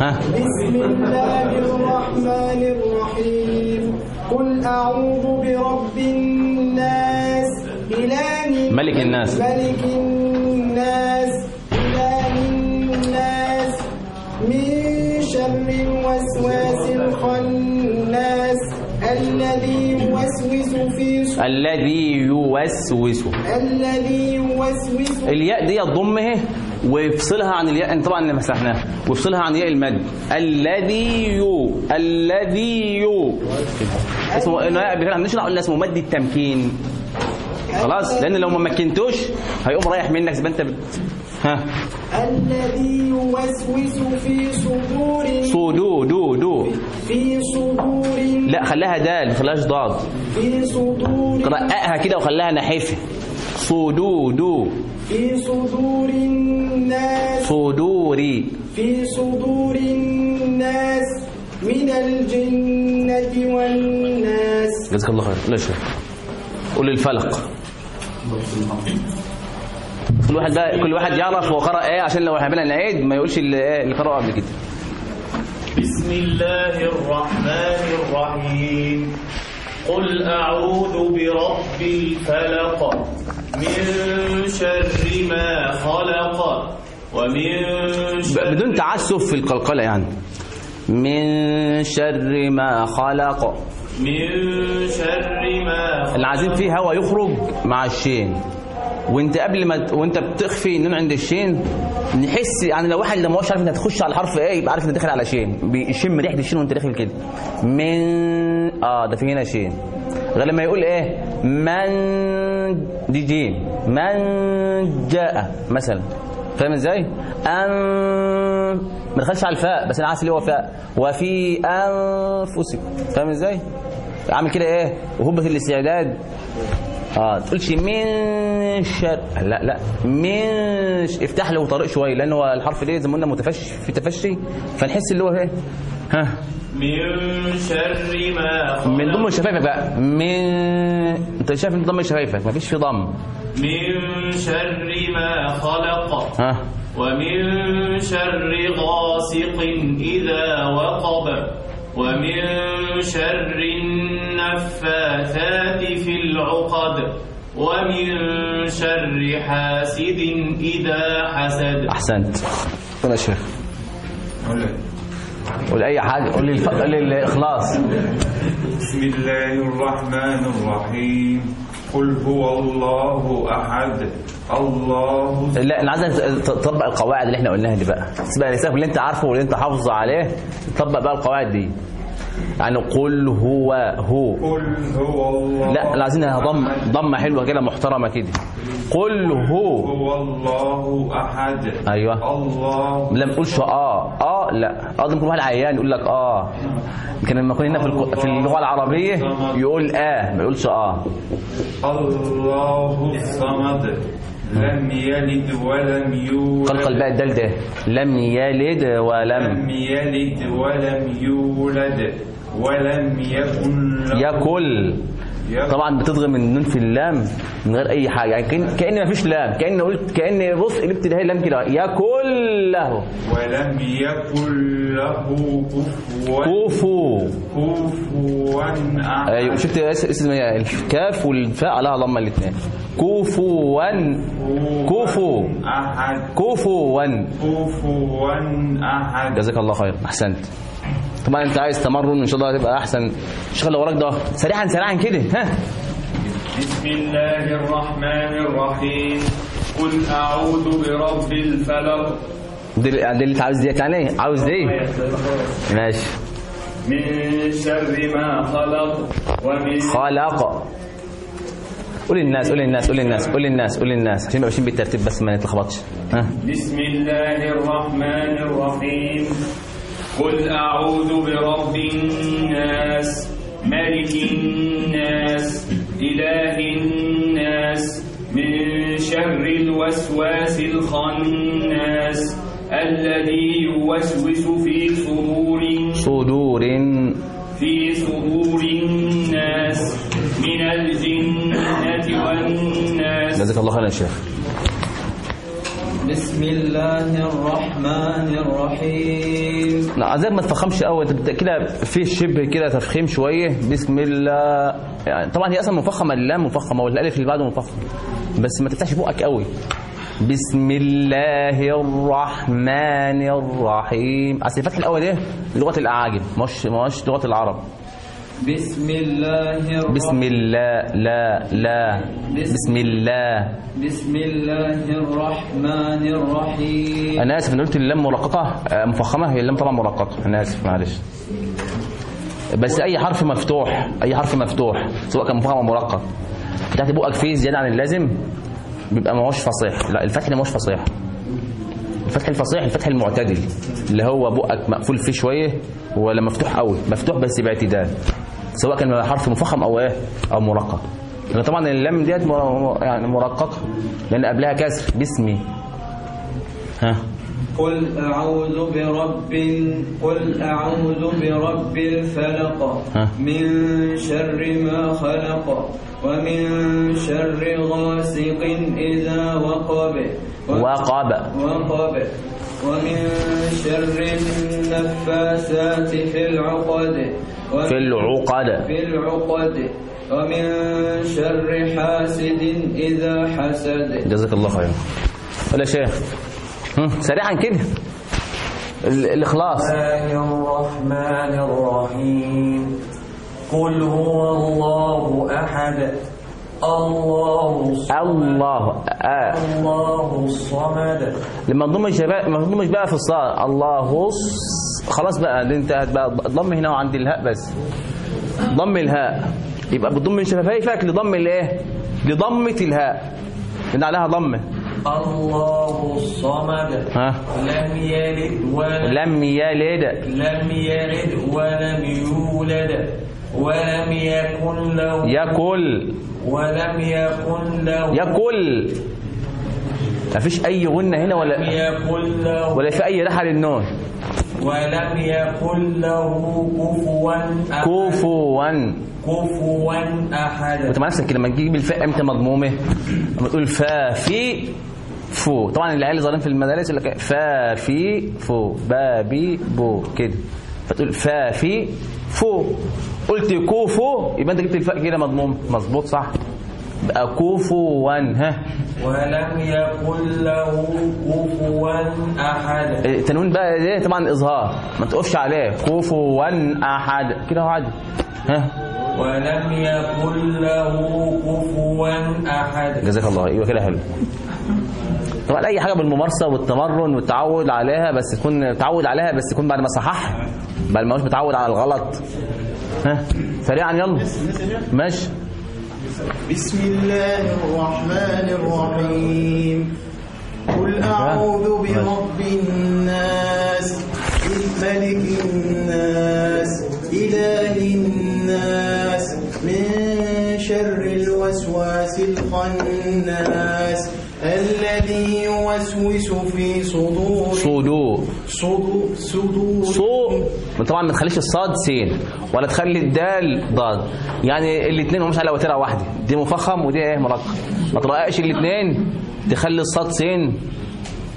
ها؟ بسم الله الرحمن الرحيم. قل أعوذ برب الناس. ملك الناس. ملك الناس. شر الوسواس الخناس الذي يوسوس في صدور الذي يوسوس. الذي يوسوس الياء دي ضمه ويفصلها عن الياء طبعا اللي مسحناها. ويفصلها عن ياء المد. الذي يو الذي يو. اسمه ياء بكلام مش قلنا اسمه مد التمكين. خلاص لأن لو ما مكنتوش هيقوم رايح منك زي ما انت. ها. الذي يوسوس في صدور صدو دو دو. في صدور لا خلاها دال ما خلاهاش ضاد. في صدور رققها كده وخلاها نحيفة. صدو دو. في صدور الناس. صدوري. في صدور الناس من الجنة والناس. جزاك الله خير. لا شيء قول الفلق. كل واحد بقى كل واحد يعرف هو قرأ إيه عشان لو إحنا نعيد ما يقولش اللي إيه اللي قرأه قبل كده. بسم الله الرحمن الرحيم. قل أعوذ برب الفلق. من شر ما خلق ومن شر بدون تعسف في القلقلة يعني. من شر ما خلق. من شر ما خلق. اللي عايزين فيه هوا يخرج مع الشين. وانت قبل ما وانت بتخفي النون عند الشين نحس يعني لو واحد لما هوش عارف انت هتخش على الحرف إيه يبقى عارف انت داخل على شين. بيشم ريحة الشين وانت داخل كده. من آه ده في هنا شين. غير لما يقول إيه؟ من دي جيم. من جاء مثلا. فاهم إزاي؟ ان ما دخلش على الفاء بس أنا عارف اللي هو فاء. وفي انفسكم فاهم إزاي؟ عامل كده إيه؟ وهبة الاستعداد. آه تقولش من شر لا لا من ش... افتح له طريق شوية لأن هو الحرف ده زي ما قلنا متفشي في تفشي فنحس اللي هو إيه؟ ها؟ من شر ما خلق. من ضم شفايفك بقى. من أنت شايف إن ضم شفايفك مفيش في ضم. من شر ما خلق. ها؟ ومن شر غاسق إذا وقب. ومن شر النفاثات في العقد ومن شر حاسد إذا حسد. أحسنت. قول يا شيخ. قول أي حاجة قول لي الإخلاص. بسم الله الرحمن الرحيم. قل هو الله أحد. الله لا أنا عايزك تطبق القواعد اللي إحنا قلناها دي بقى. تبقى الاساس اللي أنت عارفه واللي أنت حافظه عليه. طبق بقى القواعد دي. يعني قل هو هو. قل هو الله. لا عايزينها ضم ضمة حلوة كده محترمة كده. قل هو. هو الله أحد. أيوه. الله. لا ما تقولش آه. آه لا. آه ده ممكن واحد عيان يقول لك آه. لكن لما يكون هنا في اللغة العربية يقول آه ما يقولش آه. الله الصمد. لم يلد ولم يولد. قلقل بقى الدال ده. لم يلد ولم لم يلد ولم يولد. ولم يكن له. يكن. طبعا بتدغم النون في اللام من غير أي حاجة. يعني كان كأن ما فيش لام. كأن قلت كأن بص قلبت ده اللام كده. يكل له ولم يكن له كفوا. كوفو كفوا أحد. أيوه. شفت اس- اسم الكاف والفاء عليها ضمة الاثنين كوفوا كوفو أحد. كوفوا كفوا أحد. جزاك الله خير أحسنت. طبعا انت عايز تمرن ان شاء الله هتبقى احسن. الشغل اللي وراك ده سريعا سريعا كده ها؟ بسم الله الرحمن الرحيم. قل أعوذ برب الفلق. دي اللي انت عاوز ديت يعني؟ عاوز دي؟ ماشي. من شر ما خلق ومن خلق. قول للناس قول للناس قول للناس قول للناس قول للناس. عشان ماشيين بالترتيب بس ما نتلخبطش. بسم الله الرحمن الرحيم. قل أعوذ برب الناس ملك الناس إله الناس من شر الوسواس الخناس الذي يوسوس في صدور صدور. في صدور الناس من الجنة والناس. جزاك الله خير يا شيخ. بسم الله الرحمن الرحيم. لا عايزك ما تفخمش قوي أنت كده في شبه كده تفخيم شوية. بسم الله. يعني طبعا هي أصلا مفخمه اللام مفخمه والألف اللي بعده مفخم بس ما تفتحش بقك قوي بسم الله الرحمن الرحيم. أصل الفتح الأول ده لغة الأعاجم مش مش لغة العرب. بسم الله الرحمن بسم الله لا لا بسم الله بسم الله الرحمن الرحيم أنا آسف أنا قلت اللام مرققه آه، مفخمة. هي اللام طبعا مرققه أنا آسف معلش. بس أي حرف مفتوح أي حرف مفتوح سواء كان مفخم أو مرقق فتحت بقك فيه زيادة عن اللازم بيبقى ما هوش فصيح. لا الفتح ده ما هوش فصيح. الفتح الفصيح الفتح المعتدل اللي هو بقك مقفول فيه شوية ولا مفتوح قوي مفتوح بس باعتدال سواء كان حرف مفخم أو إيه أو مرقق. لكن طبعا اللام ديت يعني مرققة لأن قبلها كسر باسمي. ها؟ قل أعوذ برب قل أعوذ برب الفلق. من شر ما خلق ومن شر غاسق إذا وقب. وقب. وقب. ومن شر النفاثات في العقد. في العقد. في العقد. ومن شر حاسد إذا حسد. جزاك الله خيرا. ولا شيخ. سريعا كده. ال- الإخلاص. الله الرحمن الرحيم. قل هو الله أحد. الله الله آه. الله الصمد. لما نضمش بقى ما نضمش بقى في الصاد الله خلاص بقى اللي انت بقى ضم هنا وعند الهاء بس. ضم الهاء. يبقى بتضم شفايفك لضم الايه؟ لضمة الهاء. لأن عليها ضمه الله الصمد. ها؟ لم يلد ولم لم يلد. لم يلد ولم يولد ولم يكن له يكل. ولم يكن له يكل. مفيش أي غنة هنا لم ولا يكن له ولا في أي رحل النون. ولم يكن له كفوا كفوا. كفوا أحد أنت مع نفسك لما تجيب الفاء أمتى مضمومة؟ لما تقول فا في فو. طبعا العيال اللي ظالمين في المدارس يقول لك فا في فو با بي بو كده. فتقول فا في فو. قلت كوفو يبقى أنت جبت الفاء كده مضموم. مظبوط صح؟ بقى كوفوا. ها؟ ولم يكن له كفوا أحد. التنوين بقى ده طبعا إظهار. ما تقفش عليه. كوفوا أحد. كده هو عادي. ها؟ ولم يكن له كفوا أحد. جزاك الله أيوه كده حلو. طبعا أي حاجة بالممارسة والتمرن والتعود عليها بس تكون تعود عليها بس تكون بعد ما صحح بعد ما مش متعود على الغلط. ها؟ سريعا يلا. ماشي. بسم الله الرحمن الرحيم. قل أعوذ برب الناس ملك الناس إله الناس. من شر الوسواس الخناس الذي يوسوس في صدور صدور. صدور صدور. صو طبعا ما تخليش الصاد سين ولا تخلي الدال ضاد. يعني الاثنين مش على وتيرة واحدة. دي مفخم ودي إيه مرقق ما ترققش الاثنين تخلي الصاد سين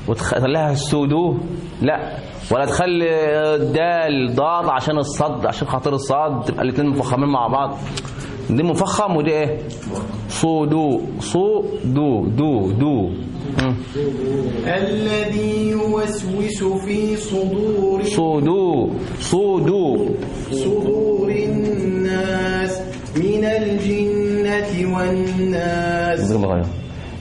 وتخليها سودو لا. ولا تخلي الدال ضاد عشان الصد عشان خاطر الصاد تبقى الاثنين مفخمين مع بعض. دي مفخم ودي إيه؟ صو دو دو دو مم. الذي يوسوس في صدور صودو صودو صدور الناس من الجنة والناس.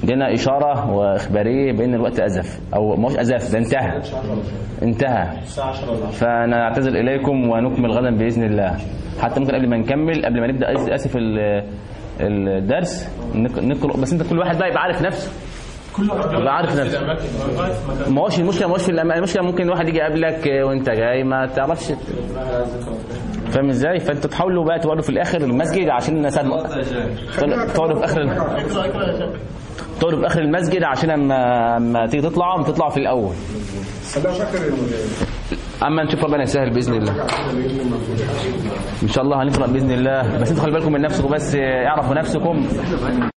دينا إشارة وإخبارية بأن الوقت أزف. أو مش أزف ده انتهى. انتهى. فنعتذر إليكم ونكمل غدا بإذن الله. حتى ممكن قبل ما نكمل قبل ما نبدأ أس- آسف ال- الدرس. نق- نقرأ. بس أنت كل واحد بقى يبقى عارف نفسه. يبقى عارف نفسه. ما هوش المشكلة ما هوش في الأمان المشكلة ممكن واحد يجي يقابلك وأنت جاي ما تعرفش. فاهم إزاي؟ فانتوا تحاولوا بقى تقعدوا في الآخر المسجد عشان الناس تقعدوا في آخر تقعدوا في آخر المسجد عشان اما أما تيجي تطلعوا تطلعوا في الأول. أما نشوف ربنا يسهل بإذن الله. إن شاء الله هنقرا بإذن الله. بس أنتوا خلي بالكم من نفسكم بس اعرفوا نفسكم.